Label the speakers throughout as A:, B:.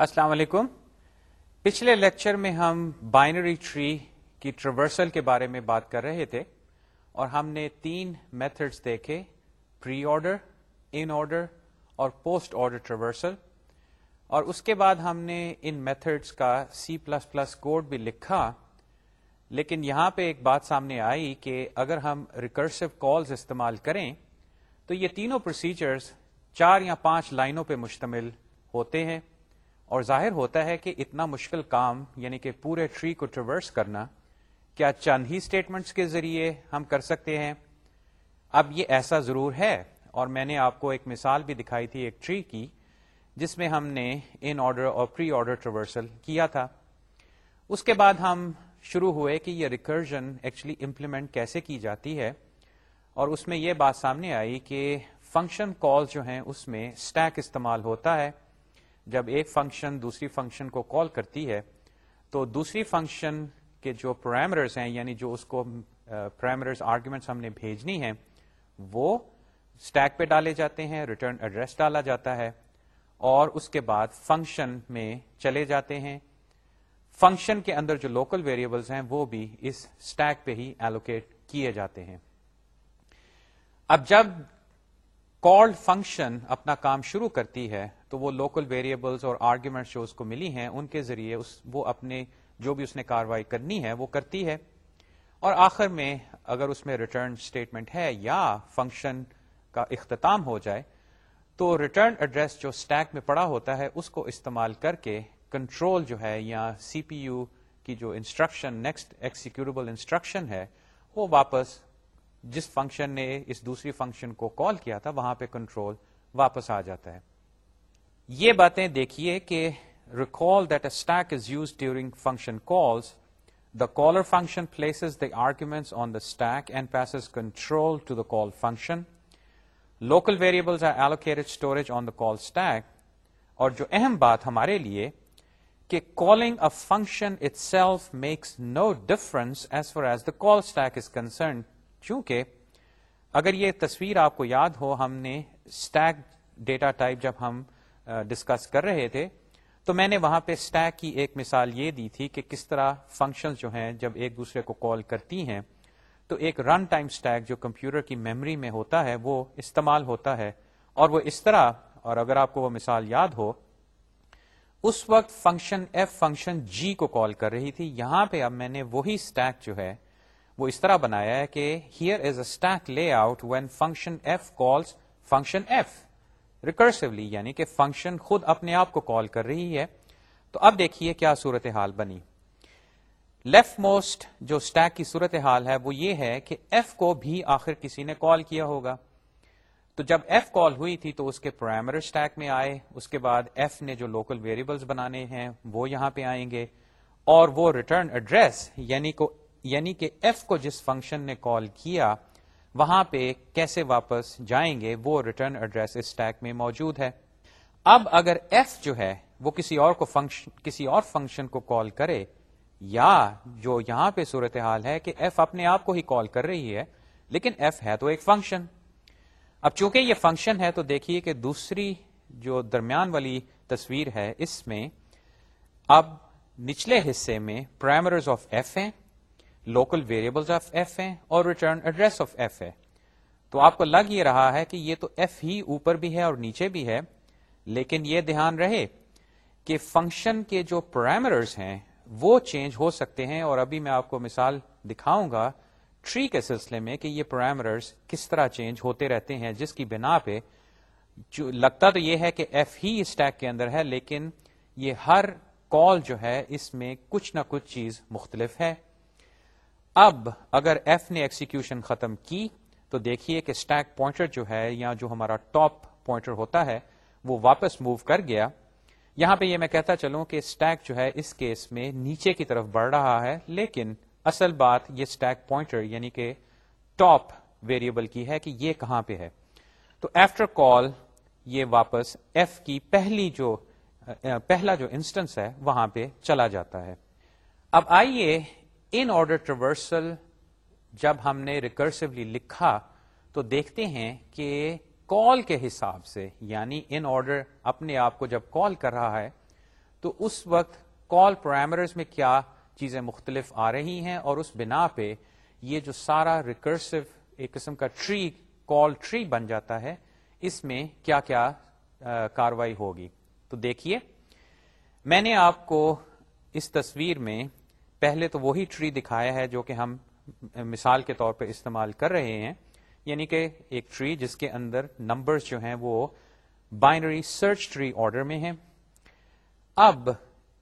A: السلام علیکم۔ پچھلے لیکچر میں ہم بائنری ٹری کی ٹریورسل کے بارے میں بات کر رہے تھے اور ہم نے تین میتھڈز دیکھے پری آرڈر ان آرڈر اور پوسٹ آرڈر ٹریورسل اور اس کے بعد ہم نے ان میتھڈز کا سی پلس پلس کوڈ بھی لکھا۔ لیکن یہاں پہ ایک بات سامنے آئی کہ اگر ہم ریکرسو کالز استعمال کریں تو یہ تینوں پروسیجرز چار یا پانچ لائنوں پہ مشتمل ہوتے ہیں۔ اور ظاہر ہوتا ہے کہ اتنا مشکل کام یعنی کہ پورے ٹری کو ٹریورس کرنا، کیا چند ہی اسٹیٹمنٹس کے ذریعے ہم کر سکتے ہیں؟ اب یہ ایسا ضرور ہے، اور میں نے آپ کو ایک مثال بھی دکھائی تھی ایک ٹری کی، جس میں ہم نے ان آرڈر اور پری آرڈر ٹریورسل کیا تھا۔ اس کے بعد ہم شروع ہوئے کہ یہ ریکرجن ایکچولی امپلیمنٹ کیسے کی جاتی ہے، اور اس میں یہ بات سامنے آئی کہ فنکشن کال جو ہیں، اس میں اسٹیک استعمال ہوتا ہے۔ جب ایک فنکشن دوسری فنکشن کو کال کرتی ہے، تو دوسری فنکشن کے جو پرائمرز ہیں یعنی جو اس کو پرائمرز آرگومنٹس ہم نے بھیجنی ہے وہ اسٹیک پہ ڈالے جاتے ہیں ریٹرن ایڈریس ڈالا جاتا ہے، اور اس کے بعد فنکشن میں چلے جاتے ہیں۔ فنکشن کے اندر جو لوکل ویریبلس ہیں، وہ بھی اس اسٹیک پہ ہی ایلوکیٹ کیے جاتے ہیں۔ اب جب کالڈ فنکشن اپنا کام شروع کرتی ہے تو وہ لوکل ویریبلس اور آرگیومنٹ جو اس کو ملی ہیں، ان کے ذریعے اس، وہ اپنے، جو بھی اس نے کاروائی کرنی ہے، وہ کرتی ہے۔ اور آخر میں اگر اس میں ریٹرن اسٹیٹمنٹ ہے یا فنکشن کا اختتام ہو جائے، تو ریٹرن ایڈریس جو اسٹیک میں پڑا ہوتا ہے، اس کو استعمال کر کے کنٹرول جو ہے یا سی پی یو کی جو انسٹرکشن نیکسٹ ایکسیکیوربل انسٹرکشن ہے، وہ واپس جس فنکشن نے اس دوسری فنکشن کو کال کیا تھا، وہاں پہ کنٹرول واپس آ جاتا ہے۔ یہ باتیں دیکھیے کہ recall that a stack is used during function calls the caller function places the arguments on the stack and passes control to the call function local variables are allocated storage on the call stack اور جو اہم بات ہمارے لیے کہ calling a function itself makes no difference as far as the call stack is concerned چونکہ اگر یہ تصویر آپ کو یاد ہو، ہم نے اسٹیک ڈیٹا ٹائپ جب ہم ڈسکس کر رہے تھے، تو میں نے وہاں پہ اسٹیک کی ایک مثال یہ دی تھی کہ کس طرح فنکشن جو ہیں جب ایک دوسرے کو کال کرتی ہیں، تو ایک رن ٹائم اسٹیک جو کمپیوٹر کی میموری میں ہوتا ہے، وہ استعمال ہوتا ہے۔ اور وہ اس طرح، اور اگر آپ کو وہ مثال یاد ہو، اس وقت فنکشن ایف فنکشن جی کو کال کر رہی تھی۔ یہاں پہ اب میں نے وہی اسٹیک جو ہے، وہ اس طرح بنایا ہے کہ here is a stack layout when function F calls function F recursively یعنی کہ فنکشن خود اپنے آپ کو کال کر رہی ہے، تو اب دیکھیے کیا صورت حال بنی۔ لیفٹ موسٹ جو اسٹیک کی صورت حال ہے، وہ یہ ہے کہ ایف کو بھی آخر کسی نے کال کیا ہوگا۔ تو جب ایف کال ہوئی تھی، تو اس کے پرائمر اسٹیک میں آئے۔ اس کے بعد ایف نے جو لوکل ویریبلس بنانے ہیں، وہ یہاں پہ آئیں گے۔ اور وہ ریٹرن ایڈریس یعنی کو یعنی کہ ایف کو جس فنکشن نے کال کیا وہاں پہ کیسے واپس جائیں گے وہ ریٹرن ایڈریس اسٹیک میں موجود ہے۔ اب اگر ایف جو ہے وہ کسی اور کو فنکشن کسی اور فنکشن کو کال کرے، یا جو یہاں پہ صورتحال ہے کہ ایف اپنے آپ کو ہی کال کر رہی ہے، لیکن ایف ہے تو ایک فنکشن اب چونکہ یہ فنکشن ہے تو دیکھیے کہ دوسری جو درمیان والی تصویر ہے اس میں، اب نچلے حصے میں پرائمرز آف ایف ہیں۔ لوکل ویریبل آف ایف ہے اور ریٹرن ایڈریس آف ایف ہے تو آپ کو لگ یہ رہا ہے کہ یہ تو ایف ہی اوپر بھی ہے اور نیچے بھی ہے، لیکن یہ دھیان رہے کہ فنکشن کے جو پرائمرز ہیں وہ چینج ہو سکتے ہیں۔ اور ابھی میں آپ کو مثال دکھاؤں گا ٹری کے سلسلے میں کہ یہ پرائمرز کس طرح چینج ہوتے رہتے ہیں، جس کی بنا پہ جو لگتا تو یہ ہے کہ ایف ہی اسٹیک کے اندر ہے، لیکن یہ ہر کال جو ہے اس میں کچھ نہ کچھ چیز مختلف ہے۔ اب اگر ایف نے ایکسیکیوشن ختم کی، تو دیکھیے کہ اسٹیک پوائنٹر جو ہے یا جو ہمارا ٹاپ پوائنٹر ہوتا ہے، وہ واپس موو کر گیا۔ یہاں پہ یہ میں کہتا چلوں کہ اسٹیک جو ہے اس کیس میں نیچے کی طرف بڑھ رہا ہے، لیکن اصل بات یہ اسٹیک پوائنٹر یعنی کہ ٹاپ ویریبل کی ہے کہ یہ کہاں پہ ہے۔ تو ایفٹر کال یہ واپس ایف کی پہلی جو، پہلا جو انسٹنس ہے، وہاں پہ چلا جاتا ہے۔ اب آئیے ان آرڈر ٹریورسل جب ہم نے ریکرسولی لکھا تو دیکھتے ہیں کہ کال کے حساب سے یعنی ان آرڈر اپنے آپ کو جب کال کر رہا ہے، تو اس وقت کال پرائمرز میں کیا چیزیں مختلف آ رہی ہیں اور اس بنا پہ یہ جو سارا ریکرسو ایک قسم کا ٹری کال ٹری بن جاتا ہے، اس میں کیا کیا کاروائی ہوگی۔ تو دیکھیے، میں نے آپ کو اس تصویر میں پہلے تو وہی ٹری دکھایا ہے جو کہ ہم مثال کے طور پہ استعمال کر رہے ہیں۔ یعنی کہ ایک ٹری جس کے اندر نمبرز جو ہیں وہ بائنری سرچ ٹری آرڈر میں ہیں۔ اب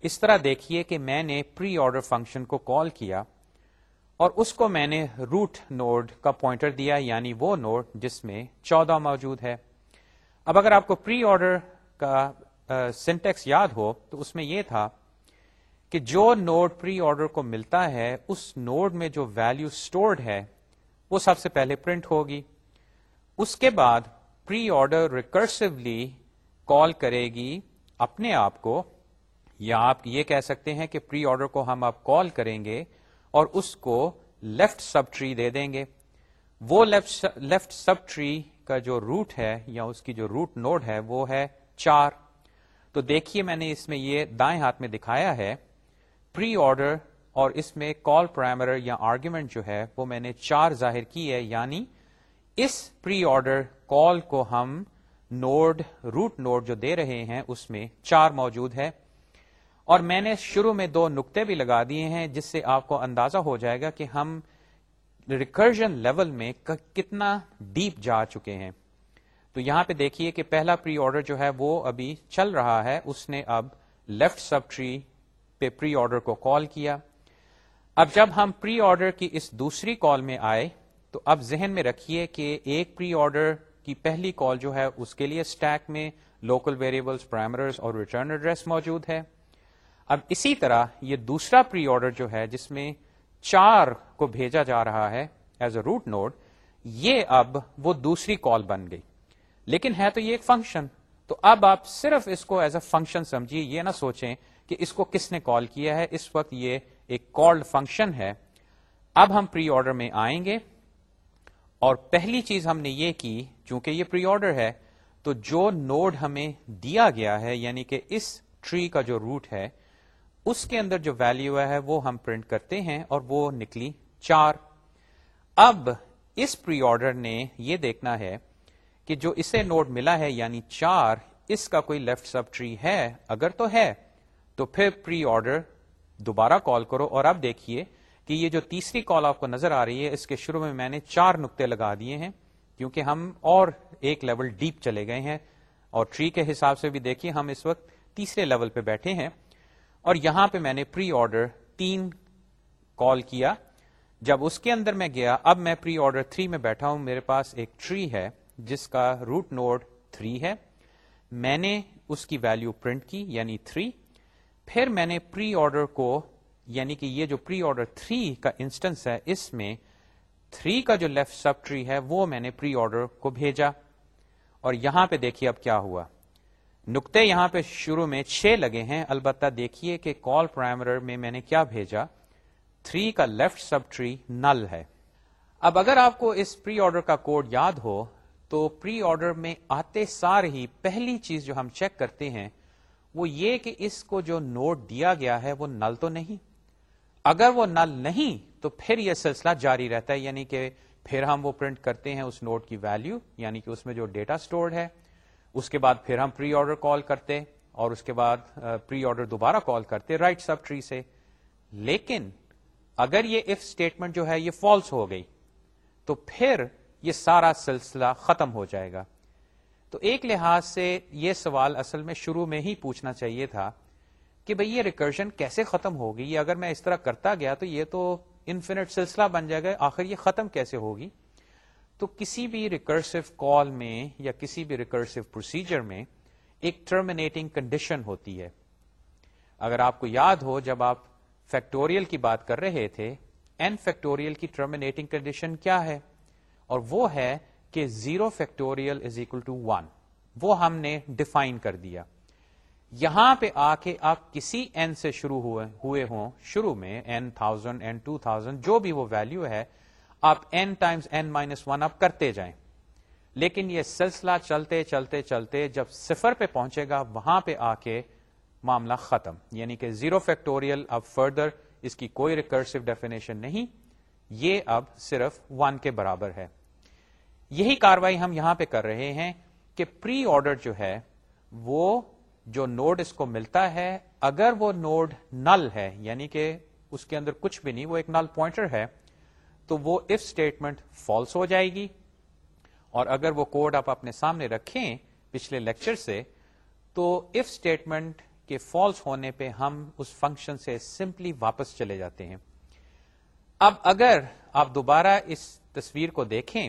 A: اس طرح دیکھیے کہ میں نے پری آرڈر فنکشن کو کال کیا اور اس کو میں نے روٹ نوڈ کا پوائنٹر دیا یعنی وہ نوڈ جس میں چودہ موجود ہے۔ اب اگر آپ کو پری آرڈر کا سینٹیکس یاد ہو تو اس میں یہ تھا کہ جو نوڈ پری آرڈر کو ملتا ہے، اس نوڈ میں جو ویلو سٹورڈ ہے، وہ سب سے پہلے پرنٹ ہوگی۔ اس کے بعد پری آرڈر ریکرسولی کال کرے گی اپنے آپ کو، یا آپ یہ کہہ سکتے ہیں کہ پری آرڈر کو ہم آپ کال کریں گے اور اس کو لیفٹ سب ٹری دے دیں گے۔ وہ لیفٹ سب ٹری کا جو روٹ ہے یا اس کی جو روٹ نوڈ ہے، وہ ہے چار۔ تو دیکھیے میں نے اس میں یہ دائیں ہاتھ میں دکھایا ہے۔ پری آرڈر اور اس میں کال پرائمر یا آرگیومنٹ جو ہے وہ میں نے چار ظاہر کی ہے یعنی اس پری آرڈر کال کو ہم نوڈ روٹ نوڈ جو دے رہے ہیں، اس میں چار موجود ہے۔ اور میں نے شروع میں دو نقطے بھی لگا دیے ہیں، جس سے آپ کو اندازہ ہو جائے گا کہ ہم ریکرجن لیول میں کتنا ڈیپ جا چکے ہیں۔ تو یہاں پہ دیکھیے کہ پہلا پری آرڈر جو ہے وہ ابھی چل رہا ہے، اس نے اب لیفٹ سب ٹری پہ پری آرڈر کو کال کیا۔ اب جب ہم پری آرڈر کی اس دوسری کال میں آئے، تو اب ذہن میں رکھیے کہ ایک پری آرڈر کی پہلی کال جو ہے، اس کے لیے اسٹیک میں لوکل ویریبلس پرائمرز اور ریٹرن ایڈریس موجود ہے۔ اب اسی طرح یہ دوسرا پری آرڈر جو ہے، جس میں چار کو بھیجا جا رہا ہے ایز اے روٹ نوڈ یہ اب وہ دوسری کال بن گئی۔ لیکن ہے تو یہ ایک فنکشن تو اب آپ صرف اس کو ایز اے فنکشن سمجھیے، یہ نہ سوچیں کہ اس کو کس نے کال کیا ہے؟ اس وقت یہ ایک کالڈ فنکشن ہے۔ اب ہم پری آرڈر میں آئیں گے۔ اور پہلی چیز ہم نے یہ کی، چونکہ یہ پری آرڈر ہے، تو جو نوڈ ہمیں دیا گیا ہے یعنی کہ اس ٹری کا جو روٹ ہے، اس کے اندر جو ویلو ہے، وہ ہم پرنٹ کرتے ہیں اور وہ نکلی چار۔ اب اس پری آرڈر نے یہ دیکھنا ہے کہ جو اسے نوٹ ملا ہے یعنی چار، اس کا کوئی لیفٹ سب ٹری ہے؟ اگر تو ہے۔ تو پھر پری آرڈر دوبارہ کال کرو اور اب دیکھیے کہ یہ جو تیسری کال آپ کو نظر آ رہی ہے، اس کے شروع میں میں نے چار نقطے لگا دیے ہیں، کیونکہ ہم اور ایک لیول ڈیپ چلے گئے ہیں اور ٹری کے حساب سے بھی دیکھیے ہم اس وقت تیسرے لیول پہ بیٹھے ہیں۔ اور یہاں پہ میں نے پری آرڈر تین کال کیا۔ جب اس کے اندر میں گیا، اب میں پری آرڈر تھری میں بیٹھا ہوں، میرے پاس ایک ٹری ہے، جس کا روٹ نوڈ تھری ہے۔ میں نے اس کی ویلو پرنٹ کی یعنی تھری پھر میں نے پری آرڈر کو یعنی کہ یہ جو پری آرڈر تھری کا انسٹنس ہے، اس میں تھری کا جو لیفٹ سب ٹری ہے، وہ میں نے پری آرڈر کو بھیجا۔ اور یہاں پہ دیکھیے اب کیا ہوا۔ نقطے یہاں پہ شروع میں چھ لگے ہیں۔ البتہ دیکھیے کہ کال پرائمر میں میں نے کیا بھیجا۔ تھری کا لیفٹ سب ٹری نل ہے۔ اب اگر آپ کو اس پری آرڈر کا کوڈ یاد ہو، تو پری آرڈر میں آتے سار ہی پہلی چیز جو ہم چیک کرتے ہیں وہ یہ کہ اس کو جو نوٹ دیا گیا ہے وہ نل تو نہیں۔ اگر وہ نل نہیں تو پھر یہ سلسلہ جاری رہتا ہے یعنی کہ پھر ہم وہ پرنٹ کرتے ہیں اس نوٹ کی ویلو یعنی کہ اس میں جو ڈیٹا سٹورڈ ہے، اس کے بعد پھر ہم پری آرڈر کال کرتے اور اس کے بعد پری آرڈر دوبارہ کال کرتے رائٹ سب ٹری سے۔ لیکن اگر یہ اف اسٹیٹمنٹ جو ہے یہ فالس ہو گئی، تو پھر یہ سارا سلسلہ ختم ہو جائے گا۔ تو ایک لحاظ سے یہ سوال اصل میں شروع میں ہی پوچھنا چاہیے تھا کہ بھئی یہ ریکرشن کیسے ختم ہوگی؟ اگر میں اس طرح کرتا گیا تو یہ تو انفینٹ سلسلہ بن جائے گا، آخر یہ ختم کیسے ہوگی؟ تو کسی بھی ریکرسو کال میں یا کسی بھی ریکرسو پروسیجر میں ایک ٹرمینیٹنگ کنڈیشن ہوتی ہے۔ اگر آپ کو یاد ہو جب آپ فیکٹوریل کی بات کر رہے تھے این فیکٹوریل کی ٹرمینیٹنگ کنڈیشن کیا ہے؟ اور وہ ہے کہ zero factorial is equal to one. وہ ہم نے ڈیفائن کر دیا۔ یہاں پہ آ کے آپ کسی این سے شروع ہوئے ہوئے ہوں، شروع میں N thousand N two thousand جو بھی وہ ویلو ہے، آپ N times N minus one آپ کرتے جائیں۔ لیکن یہ سلسلہ چلتے چلتے چلتے جب صفر پہ پہنچے گا، وہاں پہ آ کے معاملہ ختم۔ یعنی کہ زیرو فیکٹوریل اب فردر اس کی کوئی ریکرسو ڈیفینیشن نہیں، یہ اب صرف ون کے برابر ہے۔ یہی کاروائی ہم یہاں پہ کر رہے ہیں کہ پری آرڈر جو ہے، وہ جو نوڈ اس کو ملتا ہے، اگر وہ نوڈ نل ہے یعنی کہ اس کے اندر کچھ بھی نہیں، وہ ایک نل پوائنٹر ہے، تو وہ اف اسٹیٹمنٹ فالس ہو جائے گی۔ اور اگر وہ کوڈ آپ اپنے سامنے رکھیں پچھلے لیکچر سے، تو اف اسٹیٹمنٹ کے فالس ہونے پہ ہم اس فنکشن سے سمپلی واپس چلے جاتے ہیں۔ اب اگر آپ دوبارہ اس تصویر کو دیکھیں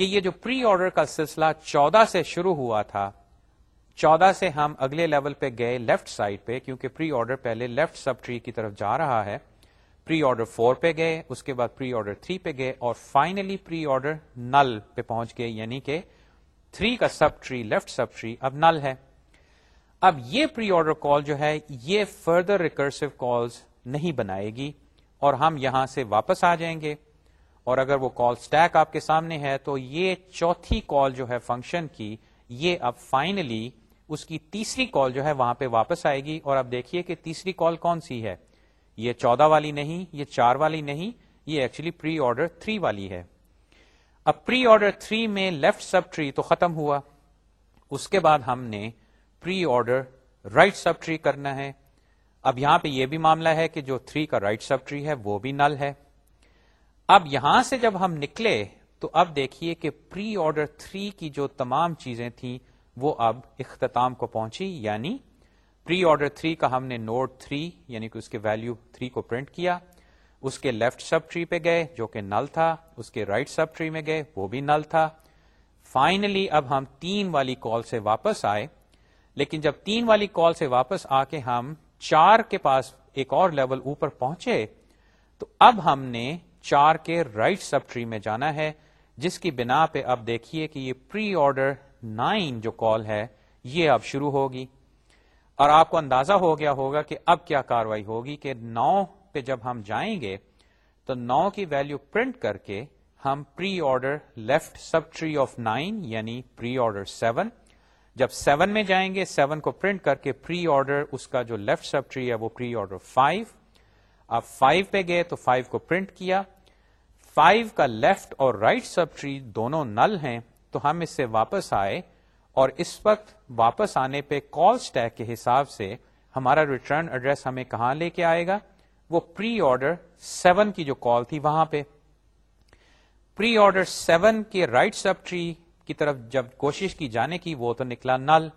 A: کہ یہ جو پری آرڈر کا سلسلہ چودہ سے شروع ہوا تھا، چودہ سے ہم اگلے لیول پہ گئے لیفٹ سائڈ پہ، کیونکہ پری آرڈر پہلے لیفٹ سب ٹری کی طرف جا رہا ہے۔ پری آرڈر فور پہ گئے، اس کے بعد پری آرڈر تھری پہ گئے اور فائنلی پری آرڈر نل پہ پہنچ گئے یعنی کہ تھری کا sub tree left sub tree اب نل ہے۔ اب یہ پری آرڈر کال جو ہے، یہ فردر ریکرسو کالز نہیں بنائے گی اور ہم یہاں سے واپس آ جائیں گے۔ اور اگر وہ کال سٹیک آپ کے سامنے ہے تو یہ چوتھی کال جو ہے فنکشن کی، یہ اب فائنلی اس کی تیسری کال جو ہے وہاں پہ واپس آئے گی اور اب دیکھیے کہ تیسری کال کون سی ہے۔ یہ چودہ والی نہیں، یہ چار والی نہیں، یہ ایکچولی پری آرڈر تھری والی ہے۔ اب پری آرڈر تھری میں لیفٹ سب ٹری تو ختم ہوا۔ اس کے بعد ہم نے pre order right sub tree کرنا ہے۔ اب یہاں پہ یہ بھی معاملہ ہے کہ جو تھری کا رائٹ سب ٹری ہے وہ بھی نل ہے۔ اب یہاں سے جب ہم نکلے تو اب دیکھیے کہ پری آرڈر تھری کی جو تمام چیزیں تھیں وہ اب اختتام کو پہنچی یعنی پری آرڈر تھری کا ہم نے نوٹ تھری یعنی کہ اس کے ویلو تھری کو پرنٹ کیا۔ اس کے لیفٹ سب ٹری پہ گئے جو کہ نل تھا، اس کے رائٹ سب ٹری میں گئے، وہ بھی نل تھا۔ فائنلی اب ہم تین والی کال سے واپس آئے۔ لیکن جب تین والی کال سے واپس آ کے ہم چار کے پاس ایک اور لیول اوپر پہنچے، تو اب ہم نے چار کے رائٹ سب ٹری میں جانا ہے، جس کی بنا پہ اب دیکھیے کہ یہ پری آرڈر نائن جو کال ہے، یہ اب شروع ہوگی۔ اور آپ کو اندازہ ہو گیا ہوگا کہ اب کیا کاروائی ہوگی کہ نو پہ جب ہم جائیں گے، تو نو کی ویلو پرنٹ کر کے ہم pre order left sub tree of nine یعنی پری آرڈر سیون، جب سیون میں جائیں گے، سیون کو پرنٹ کر کے پری آرڈر اس کا جو لیفٹ سب ٹری ہے، وہ پری آرڈر فائیو اب فائیو پہ گئے تو فائیو کو پرنٹ کیا۔ فائیو کا لیفٹ اور رائٹ سب ٹری دونوں نل ہیں، تو ہم اس سے واپس آئے اور اس وقت واپس آنے پہ کال اسٹیک کے حساب سے ہمارا ریٹرن ایڈریس ہمیں کہاں لے کے آئے گا؟ وہ پری آرڈر سیون کی جو کال تھی وہاں پہ۔ پری آرڈر سیون کے رائٹ سب ٹری کی طرف جب کوشش کی جانے کی، وہ تو نکلا نل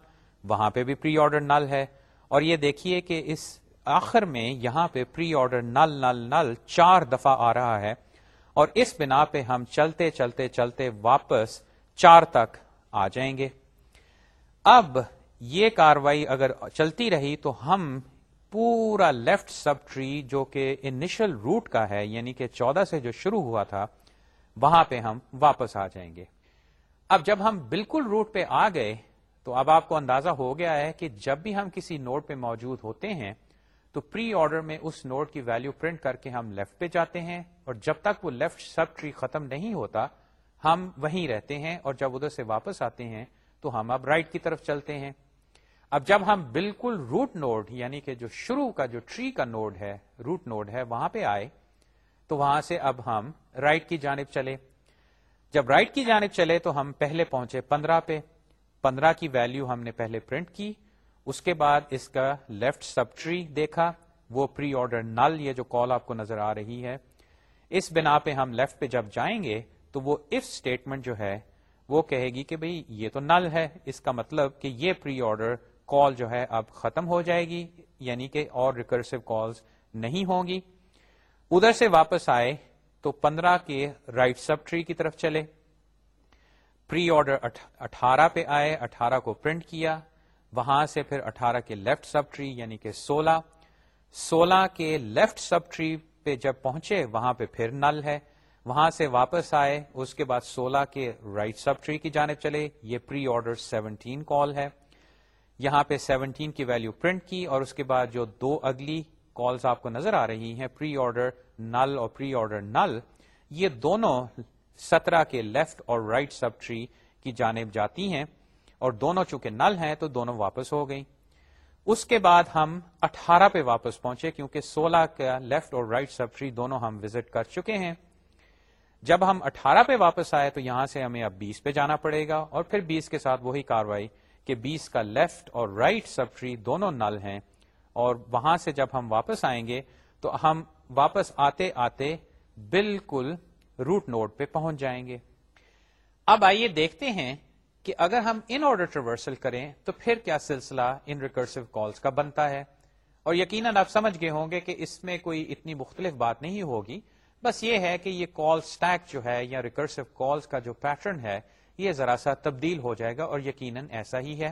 A: وہاں پہ بھی پری آرڈر نل ہے۔ اور یہ دیکھیے کہ اس آخر میں یہاں پہ پری آرڈر نل نل نل چار دفعہ آ رہا ہے اور اس بنا پہ ہم چلتے چلتے چلتے واپس چار تک آ جائیں گے۔ اب یہ کاروائی اگر چلتی رہی تو ہم پورا لیفٹ سب ٹری جو کہ انیشل روٹ کا ہے یعنی کہ چودہ سے جو شروع ہوا تھا، وہاں پہ ہم واپس آ جائیں گے۔ اب جب ہم بالکل روٹ پہ آ گئے تو اب آپ کو اندازہ ہو گیا ہے کہ جب بھی ہم کسی نوٹ پہ موجود ہوتے ہیں تو پری آرڈر میں اس نوٹ کی ویلو پرنٹ کر کے ہم لیفٹ پہ جاتے ہیں اور جب تک وہ لیفٹ سب ٹری ختم نہیں ہوتا، ہم وہیں رہتے ہیں اور جب ادھر سے واپس آتے ہیں تو ہم اب رائٹ کی طرف چلتے ہیں۔ اب جب ہم بالکل روٹ نوڈ یعنی کہ جو شروع کا، جو ٹری کا نوڈ ہے روٹ نوڈ ہے، وہاں پہ آئے، تو وہاں سے اب ہم رائٹ کی جانب چلے۔ جب رائٹ کی جانب چلے تو ہم پہلے پہنچے پندرہ پہ۔ پندرہ کی ویلو ہم نے پہلے پرنٹ کی۔ اس کے بعد اس کا لیفٹ سب ٹری دیکھا، وہ پری آرڈر نل یہ جو کال آپ کو نظر آ رہی ہے۔ اس بنا پہ ہم لیفٹ پہ جب جائیں گے، تو وہ اف اسٹیٹمنٹ جو ہے، وہ کہے گی کہ بھئی یہ تو نل ہے۔ اس کا مطلب کہ یہ پری آرڈر کال جو ہے اب ختم ہو جائے گی یعنی کہ اور ریکرسو کالز نہیں ہوں گی۔ ادھر سے واپس آئے، تو پندرہ کے رائٹ سب ٹری کی طرف چلے۔ پری آرڈر اٹھارہ پہ آئے، اٹھارہ کو پرنٹ کیا۔ وہاں سے پھر اٹھارہ کے لیفٹ سب ٹری یعنی کہ سولہ سولہ کے لیفٹ سب ٹری پہ جب پہنچے، وہاں پہ پھر نل ہے۔ وہاں سے واپس آئے، اس کے بعد سولہ کے رائٹ سب ٹری کی جانب چلے۔ یہ پری آرڈر سیونٹین کال ہے۔ یہاں پہ سیونٹین کی ویلو پرنٹ کی اور اس کے بعد جو دو اگلی کالز آپ کو نظر آ رہی ہیں پری آرڈر نل اور پری آرڈر نل یہ دونوں سترہ کے لیفٹ اور رائٹ سب ٹری کی جانب جاتی ہیں۔ اور دونوں چونکہ نل ہیں تو دونوں واپس ہو گئی اس کے بعد ہم اٹھارہ پہ واپس پہنچے کیونکہ سولہ کا لیفٹ اور رائٹ سب ٹری دونوں ہم وزٹ کر چکے ہیں۔ جب ہم اٹھارہ پہ واپس آئے تو یہاں سے ہمیں اب بیس پہ جانا پڑے گا اور پھر بیس کے ساتھ وہی کاروائی کہ بیس کا لیفٹ اور رائٹ سب ٹری دونوں نل ہیں اور وہاں سے جب ہم واپس آئیں گے تو ہم واپس آتے آتے بالکل روٹ نوڈ پہ پہنچ جائیں گے۔ اب آئیے دیکھتے ہیں کہ اگر ہم ان آرڈر ٹریورسل کریں تو پھر کیا سلسلہ ان ریکرسو کالس کا بنتا ہے؟ اور یقیناً آپ سمجھ گئے ہوں گے کہ اس میں کوئی اتنی مختلف بات نہیں ہوگی۔ بس یہ ہے کہ یہ کال سٹیک جو ہے یا ریکرسو کالس کا جو پیٹرن ہے، یہ ذرا سا تبدیل ہو جائے گا اور یقیناً ایسا ہی ہے۔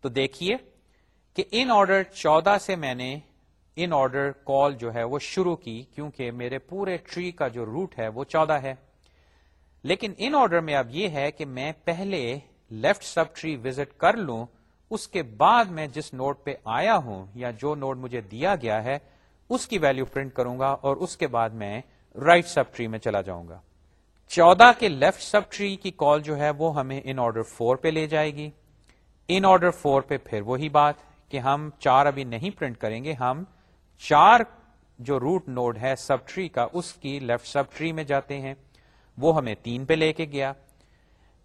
A: تو دیکھیے کہ ان آرڈر چودہ سے میں نے ان آرڈر کال جو ہے وہ شروع کی، کیونکہ میرے پورے ٹری کا جو روٹ ہے وہ چودہ ہے۔ لیکن ان آرڈر میں اب یہ ہے کہ میں پہلے لیفٹ سب ٹری وزٹ کر لوں، اس کے بعد میں جس نوٹ پہ آیا ہوں یا جو نوٹ مجھے دیا گیا ہے، اس کی ویلو پرنٹ کروں گا اور اس کے بعد میں رائٹ سب ٹری میں چلا جاؤں گا۔ چودہ کے لیفٹ سب ٹری کی کال جو ہے وہ ہمیں ان آرڈر فور پہ لے جائے گی۔ ان آرڈر فور پہ پھر وہی بات کہ ہم چار ابھی نہیں پرنٹ کریں گے، ہم چار جو روٹ نوڈ ہے سب ٹری کا، اس کی لیفٹ سب ٹری میں جاتے ہیں۔ وہ ہمیں تین پہ لے کے گیا۔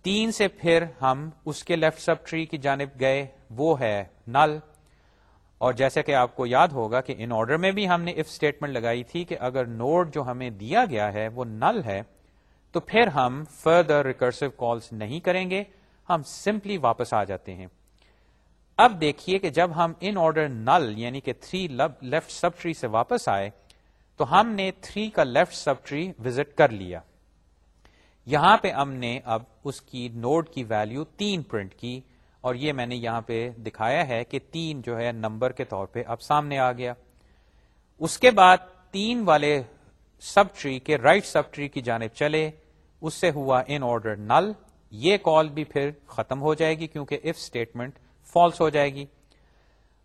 A: تین سے پھر ہم اس کے لیفٹ سب ٹری کی جانب گئے، وہ ہے نل۔ اور جیسے کہ آپ کو یاد ہوگا کہ ان آرڈر میں بھی ہم نے اف اسٹیٹمنٹ لگائی تھی کہ اگر نوڈ جو ہمیں دیا گیا ہے وہ نل ہے، تو پھر ہم فردر ریکرسو کالس نہیں کریں گے، ہم سمپلی واپس آ جاتے ہیں۔ اب دیکھیے کہ جب ہم ان آرڈر نل یعنی کہ تھری لیفٹ سب ٹری سے واپس آئے، تو ہم نے تھری کا لیفٹ سب ٹری وزٹ کر لیا۔ یہاں پہ ہم نے اب اس کی نوڈ کی ویلو تین پرنٹ کی اور یہ میں نے یہاں پہ دکھایا ہے کہ تین جو ہے نمبر کے طور پہ اب سامنے آ گیا۔ اس کے بعد تین والے سب ٹری کے رائٹ سب ٹری کی جانب چلے۔ اس سے ہوا ان آرڈر نل یہ کال بھی پھر ختم ہو جائے گی کیونکہ اف اسٹیٹمنٹ فالس ہو جائے گی۔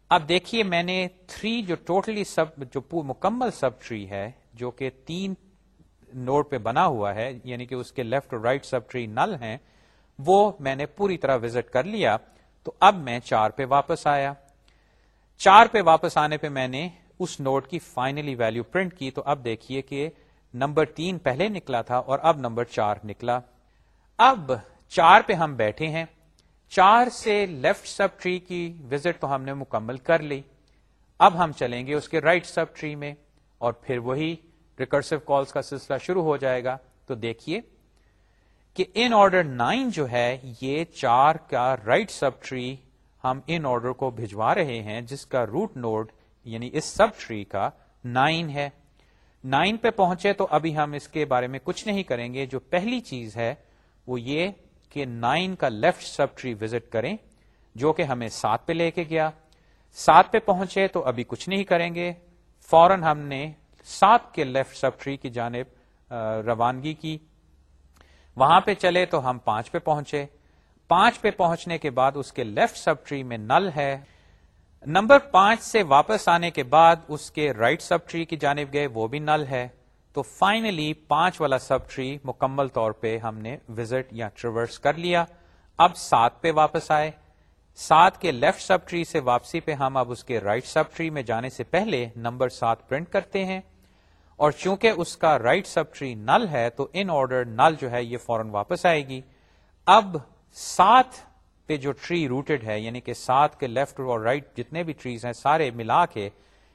A: اب دیکھیے میں نے تھری جو ٹوٹلی سب جو مکمل سب ٹری ہے جو کہ تین نوڈ پہ بنا ہوا ہے یعنی کہ اس کے لیفٹ اور رائٹ سب ٹری نل ہیں، وہ میں نے پوری طرح وزٹ کر لیا، تو اب میں چار پہ واپس آیا۔ چار پہ واپس آنے پہ میں نے اس نوٹ کی فائنلی ویلو پرنٹ کی، تو اب دیکھیے کہ نمبر تین پہلے نکلا تھا اور اب نمبر چار نکلا۔ اب چار پہ ہم بیٹھے ہیں۔ چار سے لیفٹ سب ٹری کی وزٹ تو ہم نے مکمل کر لی۔ اب ہم چلیں گے اس کے رائٹ سب ٹری میں اور پھر وہی ریکرسو کالس کا سلسلہ شروع ہو جائے گا۔ تو دیکھیے کہ ان آرڈر نائن جو ہے، یہ چار کا رائٹ سب ٹری ہم ان آرڈر کو بھجوا رہے ہیں، جس کا روٹ نوڈ یعنی اس سب ٹری کا نائن ہے۔ نائن پہ پہنچے تو ابھی ہم اس کے بارے میں کچھ نہیں کریں گے۔ جو پہلی چیز ہے، وہ یہ کہ نائن کا لیفٹ سب ٹری وزٹ کریں، جو کہ ہمیں سات پہ لے کے گیا۔ سات پہ پہنچے تو ابھی کچھ نہیں کریں گے۔ فوراً ہم نے سات کے لیفٹ سب ٹری کی جانب روانگی کی۔ وہاں پہ چلے تو ہم پانچ پہ پہنچے۔ پانچ پہ پہنچنے کے بعد اس کے لیفٹ سب ٹری میں نل ہے۔ نمبر پانچ سے واپس آنے کے بعد اس کے رائٹ سب ٹری کی جانب گئے، وہ بھی نل ہے۔ تو فائنلی پانچ والا سب ٹری مکمل طور پہ ہم نے وزٹ یا ٹریورس کر لیا۔ اب سات پہ واپس آئے۔ سات کے لیفٹ سب ٹری سے واپسی پہ ہم اب اس کے رائٹ سب ٹری میں جانے سے پہلے نمبر سات پرنٹ کرتے ہیں۔ اور چونکہ اس کا رائٹ سب ٹری نل ہے تو ان آرڈر نل جو ہے یہ فوراً واپس آئے گی۔ اب سات پہ جو ٹری روٹڈ ہے یعنی کہ سات کے لیفٹ اور رائٹ جتنے بھی ٹریز ہیں، سارے ملا کے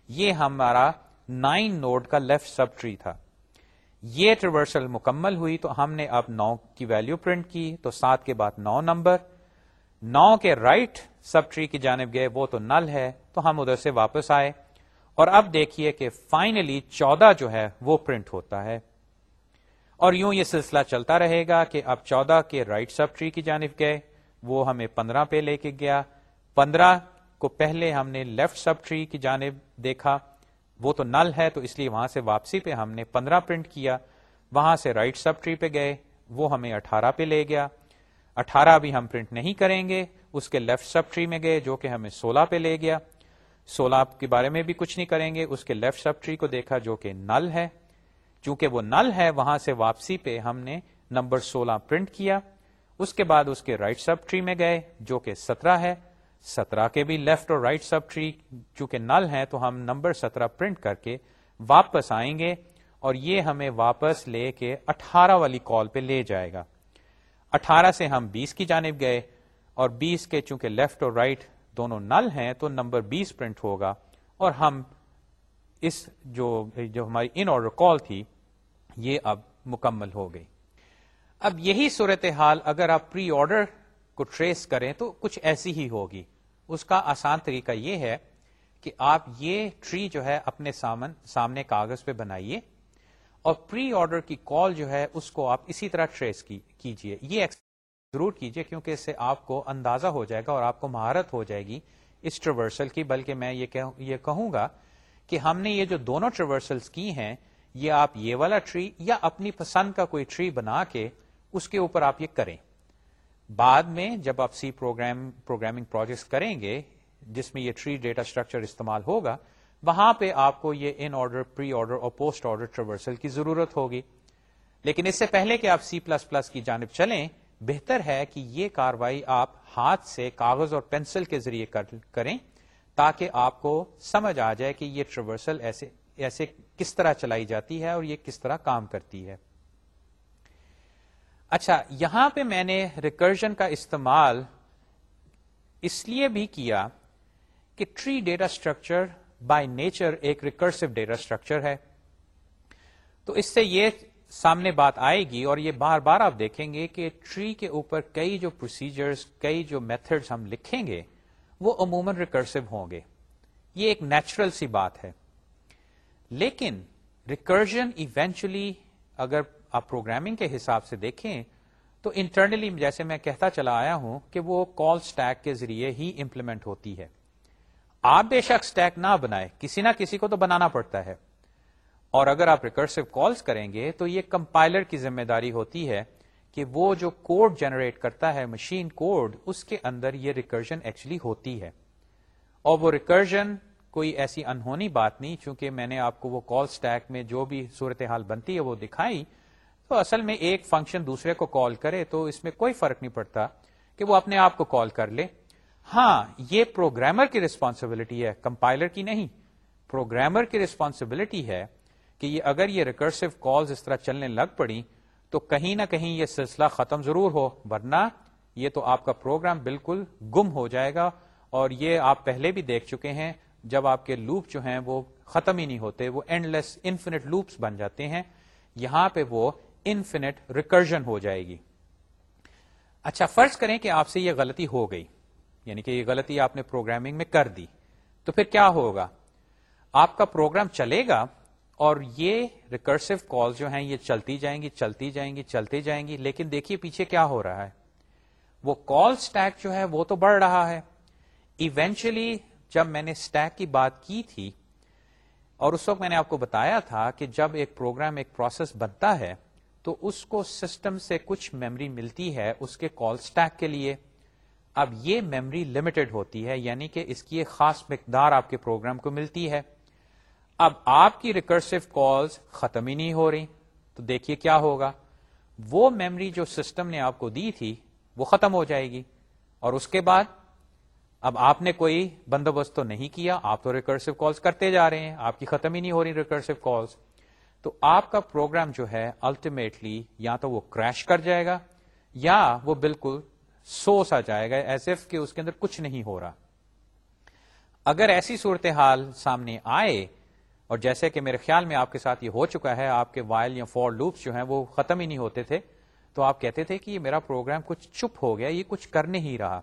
A: یہ ہمارا نائن نوڈ کا لیفٹ سب ٹری تھا۔ یہ ٹریورسل مکمل ہوئی تو ہم نے اب نو کی ویلو پرنٹ کی، تو سات کے بعد نو نمبر نو کے رائٹ سب ٹری کی جانب گئے، وہ تو نل ہے، تو ہم ادھر سے واپس آئے۔ اور اب دیکھیے کہ فائنلی چودہ جو ہے وہ پرنٹ ہوتا ہے۔ اور یوں یہ سلسلہ چلتا رہے گا کہ اب چودہ کے رائٹ سب ٹری کی جانب گئے، وہ ہمیں پندرہ پہ لے کے گیا۔ پندرہ کو پہلے ہم نے لیفٹ سب ٹری کی جانب دیکھا۔ وہ تو نل ہے، تو اس لیے وہاں سے واپسی پہ ہم نے پندرہ پرنٹ کیا۔ وہاں سے رائٹ سب ٹری پہ گئے، وہ ہمیں اٹھارہ پہ لے گیا۔ اٹھارہ بھی ہم پرنٹ نہیں کریں گے، اس کے لیفٹ سب ٹری میں گئے، جو کہ ہمیں سولہ پہ لے گیا۔ سولہ کے بارے میں بھی کچھ نہیں کریں گے۔ اس کے لیفٹ سب ٹری کو دیکھا جو کہ نل ہے۔ چونکہ وہ نل ہے، وہاں سے واپسی پہ ہم نے نمبر سولہ پرنٹ کیا۔ اس کے بعد اس کے رائٹ سب ٹری میں گئے جو کہ سترہ ہے۔ سترہ کے بھی لیفٹ اور رائٹ سب ٹری چونکہ نل ہیں تو ہم نمبر سترہ پرنٹ کر کے واپس آئیں گے اور یہ ہمیں واپس لے کے اٹھارہ والی کال پہ لے جائے گا۔ اٹھارہ سے ہم بیس کی جانب گئے اور بیس کے چونکہ لیفٹ اور رائٹ دونوں نل ہیں تو نمبر بیس پرنٹ ہوگا اور ہم اس جو جو ہماری ان آرڈر کال تھی، یہ اب مکمل ہو گئی۔ اب یہی صورتحال اگر آپ پری آرڈر کو ٹریس کریں تو کچھ ایسی ہی ہوگی۔ اس کا آسان طریقہ یہ ہے کہ آپ یہ ٹری جو ہے اپنے سامن، سامنے کاغذ پہ بنائیے اور پری آرڈر کی کال جو ہے اس کو آپ اسی طرح ٹریس کیجیے۔ یہ ضرور کیجیے کیونکہ اس سے آپ کو اندازہ ہو جائے گا اور آپ کو مہارت ہو جائے گی اس ٹریورسل کی، بلکہ میں یہ کہوں گا کہ ہم نے یہ جو دونوں ٹریورسلس کی ہیں، یہ آپ یہ والا ٹری یا اپنی پسند کا کوئی ٹری بنا کے اس کے اوپر آپ یہ کریں۔ بعد میں جب آپ سی پروگرام پروگرامنگ پروجیکٹ کریں گے، جس میں یہ ٹری ڈیٹا اسٹرکچر استعمال ہوگا، وہاں پہ آپ کو یہ ان آرڈر پری آرڈر اور پوسٹ آرڈر ٹریورسل کی ضرورت ہوگی۔ لیکن اس سے پہلے کہ آپ سی پلس پلس کی جانب چلیں بہتر ہے کہ یہ کاروائی آپ ہاتھ سے کاغذ اور پینسل کے ذریعے کریں تاکہ آپ کو سمجھ آ جائے کہ یہ ٹریورسل ایسے ایسے کس طرح چلائی جاتی ہے اور یہ کس طرح کام کرتی ہے۔ اچھا یہاں پہ میں نے ریکرجن کا استعمال اس لیے بھی کیا کہ tree data structure by nature ایک ریکرسو ڈیٹا اسٹرکچر ہے۔ تو اس سے یہ سامنے بات آئے گی اور یہ بار بار آپ دیکھیں گے کہ ٹری کے اوپر کئی جو پروسیجرز کئی جو میتھڈز ہم لکھیں گے، وہ عموماً ریکرسو ہوں گے۔ یہ ایک نیچرل سی بات ہے۔ لیکن ریکرجن ایونچولی اگر آپ پروگرامنگ کے حساب سے دیکھیں، تو انٹرنلی جیسے میں کہتا چلا آیا ہوں کہ وہ کال اسٹیک کے ذریعے ہی امپلیمنٹ ہوتی ہے۔ آپ بے شک اسٹیک نہ بنائے کسی نہ کسی کو تو بنانا پڑتا ہے۔ اور اگر آپ ریکرسو کالس کریں گے تو یہ کمپائلر کی ذمہ داری ہوتی ہے کہ وہ جو کوڈ جنریٹ کرتا ہے مشین کوڈ اس کے اندر یہ ریکرجن ایکچولی ہوتی ہے۔ اور وہ ریکرجن کوئی ایسی انہونی بات نہیں، چونکہ میں نے آپ کو وہ کال سٹیک میں جو بھی صورتحال بنتی ہے وہ دکھائی۔ تو اصل میں ایک فنکشن دوسرے کو کال کرے تو اس میں کوئی فرق نہیں پڑتا کہ وہ اپنے آپ کو کال کر لے۔ ہاں یہ پروگرامر کی ریسپانسبلٹی ہے کمپائلر کی نہیں۔ پروگرامر کی ریسپانسبلٹی ہے کہ یہ اگر یہ ریکرسو کالز اس طرح چلنے لگ پڑی تو کہیں نہ کہیں یہ سلسلہ ختم ضرور ہو، ورنہ یہ تو آپ کا پروگرام بالکل گم ہو جائے گا اور یہ آپ پہلے بھی دیکھ چکے ہیں، جب آپ کے لوپ جو ہیں وہ ختم ہی نہیں ہوتے، وہ اینڈ لیس انفینٹ لوپس بن جاتے ہیں، یہاں پہ وہ انفینٹ ریکرجن ہو جائے گی۔ اچھا فرض کریں کہ آپ سے یہ غلطی ہو گئی یعنی کہ یہ غلطی آپ نے پروگرامنگ میں کر دی، تو پھر کیا ہوگا؟ آپ کا پروگرام چلے گا اور یہ ریکرسو کال جو ہیں، یہ چلتی جائیں گی، چلتی جائیں گی، چلتی جائیں گی، لیکن دیکھیے پیچھے کیا ہو رہا ہے۔ وہ کال اسٹیک جو ہے، وہ تو بڑھ رہا ہے۔ ایونچولی جب میں نے اسٹیک کی بات کی تھی، اور اس وقت میں نے آپ کو بتایا تھا کہ جب ایک پروگرام ایک پروسیس بنتا ہے، تو اس کو سسٹم سے کچھ میمری ملتی ہے اس کے کال اسٹیک کے لیے۔ اب یہ میمری لمیٹڈ ہوتی ہے یعنی کہ اس کی ایک خاص مقدار آپ کے پروگرام کو ملتی ہے۔ اب آپ کی ریکرسو کالز ختم ہی نہیں ہو رہی، تو دیکھیے کیا ہوگا۔ وہ میمری جو سسٹم نے آپ کو دی تھی، وہ ختم ہو جائے گی۔ اور اس کے بعد، اب آپ نے کوئی بندوبست تو نہیں کیا، آپ تو ریکرسو کالز کرتے جا رہے ہیں، آپ کی ختم ہی نہیں ہو رہی ریکرسو کالز تو آپ کا پروگرام جو ہے الٹیمیٹلی یا تو وہ کریش کر جائے گا، یا وہ بالکل سوس آ جائے گا ایز ایف کہ اس کے اندر کچھ نہیں ہو رہا۔ اگر ایسی صورتحال سامنے آئے اور جیسے کہ میرے خیال میں آپ کے ساتھ یہ ہو چکا ہے، آپ کے وائل یا فور لوپس جو ہیں وہ ختم ہی نہیں ہوتے تھے، تو آپ کہتے تھے کہ یہ میرا پروگرام کچھ چپ ہو گیا، یہ کچھ کر نہیں رہا۔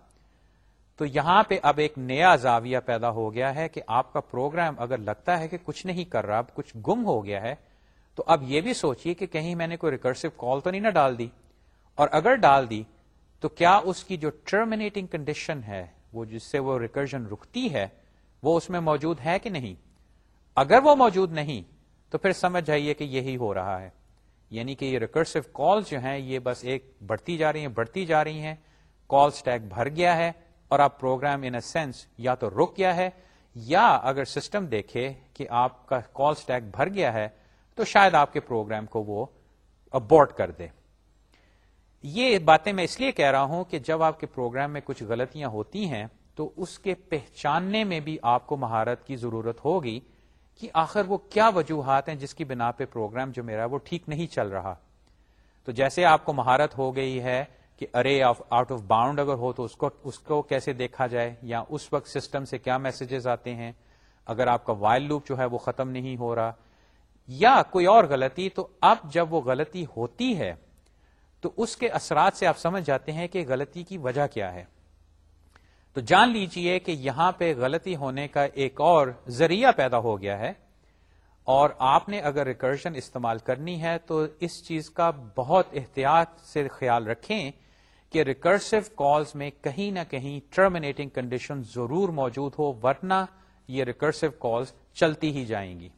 A: تو یہاں پہ اب ایک نیا زاویہ پیدا ہو گیا ہے کہ آپ کا پروگرام اگر لگتا ہے کہ کچھ نہیں کر رہا، اب کچھ گم ہو گیا ہے، تو اب یہ بھی سوچیے کہ کہیں میں نے کوئی ریکرسو کال تو نہیں نہ ڈال دی۔ اور اگر ڈال دی، تو کیا اس کی جو ٹرمینیٹنگ کنڈیشن ہے، وہ جس سے وہ ریکرجن رکتی ہے، وہ اس میں موجود ہے کہ نہیں؟ اگر وہ موجود نہیں، تو پھر سمجھ جائیے کہ یہی ہو رہا ہے۔ یعنی کہ یہ ریکرسو کال جو ہیں، یہ بس ایک بڑھتی جا رہی ہیں، بڑھتی جا رہی ہیں۔ کال اسٹیک بھر گیا ہے اور آپ پروگرام ان اے سینس یا تو رک گیا ہے، یا اگر سسٹم دیکھے کہ آپ کا کال اسٹیک بھر گیا ہے، تو شاید آپ کے پروگرام کو وہ ابورٹ کر دے۔ یہ باتیں میں اس لیے کہہ رہا ہوں کہ جب آپ کے پروگرام میں کچھ غلطیاں ہوتی ہیں، تو اس کے پہچاننے میں بھی آپ کو مہارت کی ضرورت ہوگی۔ کہ آخر وہ کیا وجوہات ہیں جس کی بنا پہ پروگرام جو میرا وہ ٹھیک نہیں چل رہا؟ تو جیسے آپ کو مہارت ہو گئی ہے کہ ارے آؤٹ آف باؤنڈ اگر ہو تو اس کو اس کو کیسے دیکھا جائے؟ یا اس وقت سسٹم سے کیا میسجز آتے ہیں؟ اگر آپ کا وائل لوپ جو ہے وہ ختم نہیں ہو رہا؟ یا کوئی اور غلطی تو اب جب وہ غلطی ہوتی ہے تو اس کے اثرات سے آپ سمجھ جاتے ہیں کہ غلطی کی وجہ کیا ہے۔ تو جان لیجیے کہ یہاں پہ غلطی ہونے کا ایک اور ذریعہ پیدا ہو گیا ہے اور آپ نے اگر ریکرشن استعمال کرنی ہے تو اس چیز کا بہت احتیاط سے خیال رکھیں کہ ریکرسو کالز میں کہیں نہ کہیں ٹرمینیٹنگ کنڈیشن ضرور موجود ہو، ورنہ یہ ریکرسو کالز چلتی ہی جائیں گی۔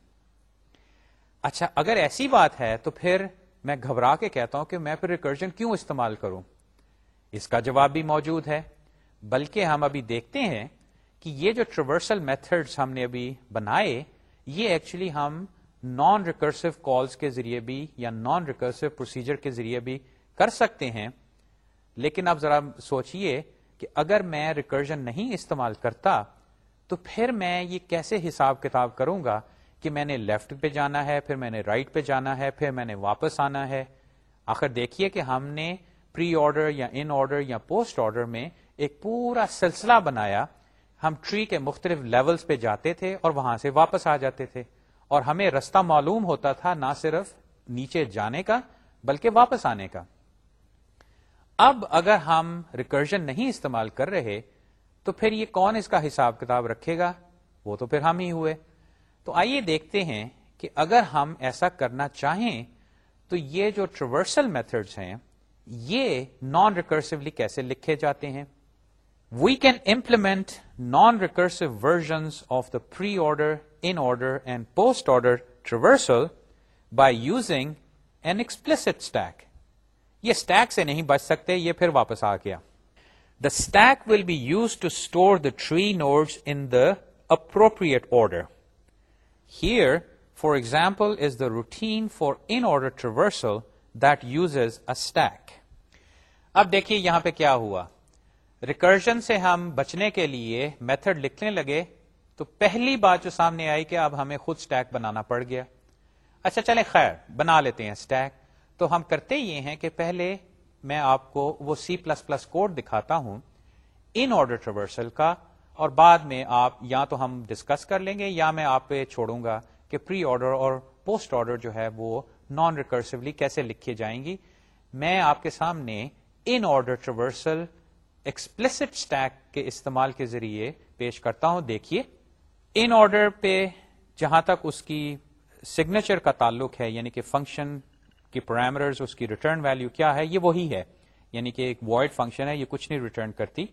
A: اچھا اگر ایسی بات ہے تو پھر میں گھبرا کے کہتا ہوں کہ میں پھر ریکرجن کیوں استعمال کروں؟ اس کا جواب بھی موجود ہے۔ بلکہ ہم ابھی دیکھتے ہیں کہ یہ جو ٹریورسل میتھڈس ہم نے ابھی بنائے، یہ ایکچولی ہم نان ریکرسو کالز کے ذریعے بھی یا نان ریکرسو پروسیجر کے ذریعے بھی کر سکتے ہیں۔ لیکن اب ذرا سوچئے کہ اگر میں ریکرجن نہیں استعمال کرتا، تو پھر میں یہ کیسے حساب کتاب کروں گا کہ میں نے لیفٹ پہ جانا ہے، پھر میں نے رائٹ right پہ جانا ہے، پھر میں نے واپس آنا ہے۔ آخر دیکھیے کہ ہم نے پری آرڈر یا ان آرڈر یا پوسٹ آرڈر میں ایک پورا سلسلہ بنایا۔ ہم ٹری کے مختلف لیولز پہ جاتے تھے اور وہاں سے واپس آ جاتے تھے۔ اور ہمیں رستہ معلوم ہوتا تھا نہ صرف نیچے جانے کا بلکہ واپس آنے کا۔ اب اگر ہم ریکرجن نہیں استعمال کر رہے تو پھر یہ کون اس کا حساب کتاب رکھے گا؟ وہ تو پھر ہم ہی ہوئے۔ تو آئیے دیکھتے ہیں کہ اگر ہم ایسا کرنا چاہیں تو یہ جو ٹریورسل میتھڈس ہیں، یہ نان ریکرسولی کیسے لکھے جاتے ہیں؟ We can implement non recursive versions of the pre order in order and post order traversal by using an explicit stack یہ اسٹیک سے نہیں بچ سکتے یہ پھر واپس آ گیا the stack will be used to store the tree nodes in the appropriate order Here, for example, is the routine for in-order traversal that uses a stack. اب دیکھیے یہاں پہ کیا ہوا ریکرجن سے ہم بچنے کے لیے میتھڈ لکھنے لگے تو پہلی بات جو سامنے آئی کہ اب ہمیں خود اسٹیک بنانا پڑ گیا۔ اچھا چلیں خیر، بنا لیتے ہیں اسٹیک تو ہم کرتے یہ ہیں کہ پہلے میں آپ کو وہ سی پلس پلس کوڈ دکھاتا ہوں ان آرڈر ٹریورسل کا، اور بعد میں آپ یا تو ہم ڈسکس کر لیں گے یا میں آپ پہ چھوڑوں گا کہ پری آرڈر اور پوسٹ آرڈر جو ہے وہ نان ریکرسولی کیسے لکھی جائیں گی۔ میں آپ کے سامنے in order traversal explicit stack کے استعمال کے ذریعے پیش کرتا ہوں، دیکھیے۔ ان آرڈر پہ جہاں تک اس کی سگنیچر کا تعلق ہے یعنی کہ فنکشن کی پرائمرز اس کی ریٹرن ویلو کیا ہے، یہ وہی ہے۔ یعنی کہ ایک وائڈ فنکشن ہے، یہ کچھ نہیں ریٹرن کرتی۔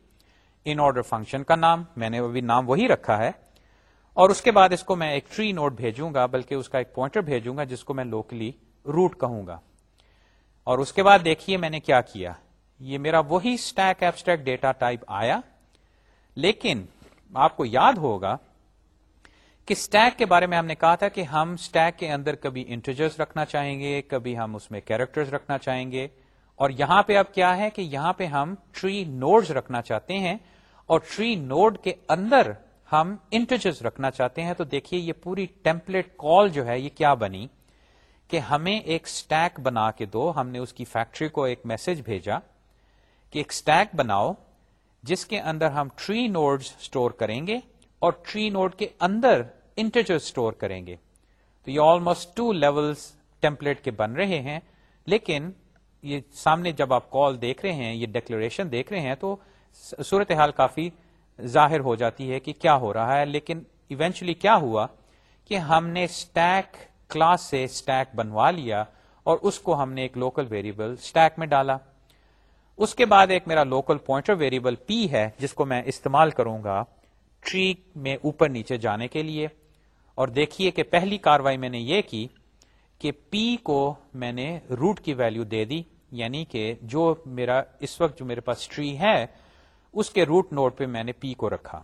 A: ان آرڈر فنکشن کا نام، میں نے ابھی نام وہی رکھا ہے۔ اور اس کے بعد اس کو میں ایک ٹری نوٹ بھیجوں گا، بلکہ اس کا ایک پوائنٹر بھیجوں گا، جس کو میں لوکلی روٹ کہوں گا۔ اور اس کے بعد دیکھیے میں نے کیا کیا۔ یہ میرا وہی اسٹیک ایبسٹریکٹ ڈیٹا ٹائپ آیا۔ لیکن آپ کو یاد ہوگا کہ اسٹیک کے بارے میں ہم نے کہا تھا کہ ہم اسٹیک کے اندر کبھی انٹرجرز رکھنا چاہیں گے، کبھی ہم اس میں کیریکٹرز رکھنا چاہیں گے۔ اور یہاں پہ اب کیا ہے کہ یہاں پہ ہم ٹری نوڈز رکھنا چاہتے ہیں اور ٹری نوڈ کے اندر ہم انٹرجز رکھنا چاہتے ہیں۔ تو دیکھیے یہ پوری ٹیمپلیٹ کال جو ہے یہ کیا بنی کہ ہمیں ایک سٹیک بنا کے دو۔ ہم نے اس کی فیکٹری کو ایک میسج بھیجا۔ کہ ایک سٹیک بناؤ، جس کے اندر ہم ٹری نوڈز اسٹور کریں گے اور ٹری نوڈ کے اندر انٹرجر اسٹور کریں گے۔ تو یہ آلموسٹ ٹو لیولس ٹیمپلیٹ کے بن رہے ہیں، لیکن یہ سامنے جب آپ کال دیکھ رہے ہیں، یہ ڈکلریشن دیکھ رہے ہیں، تو صورتحال کافی ظاہر ہو جاتی ہے کہ کیا ہو رہا ہے۔ لیکن ایونچولی کیا ہوا؟ کہ ہم نے اسٹیک کلاس سے اسٹیک بنوا لیا اور اس کو ہم نے ایک لوکل ویریبل اسٹیک میں ڈالا۔ اس کے بعد ایک میرا لوکل پوائنٹر ویریبل پی ہے، جس کو میں استعمال کروں گا ٹری میں اوپر نیچے جانے کے لیے۔ اور دیکھیے کہ پہلی کاروائی میں نے یہ کی کہ پی کو میں نے روٹ کی ویلو دے دی یعنی کہ جو میرا، اس وقت جو میرے پاس ٹری ہے، اس کے روٹ نوڈ پہ میں نے پی کو رکھا۔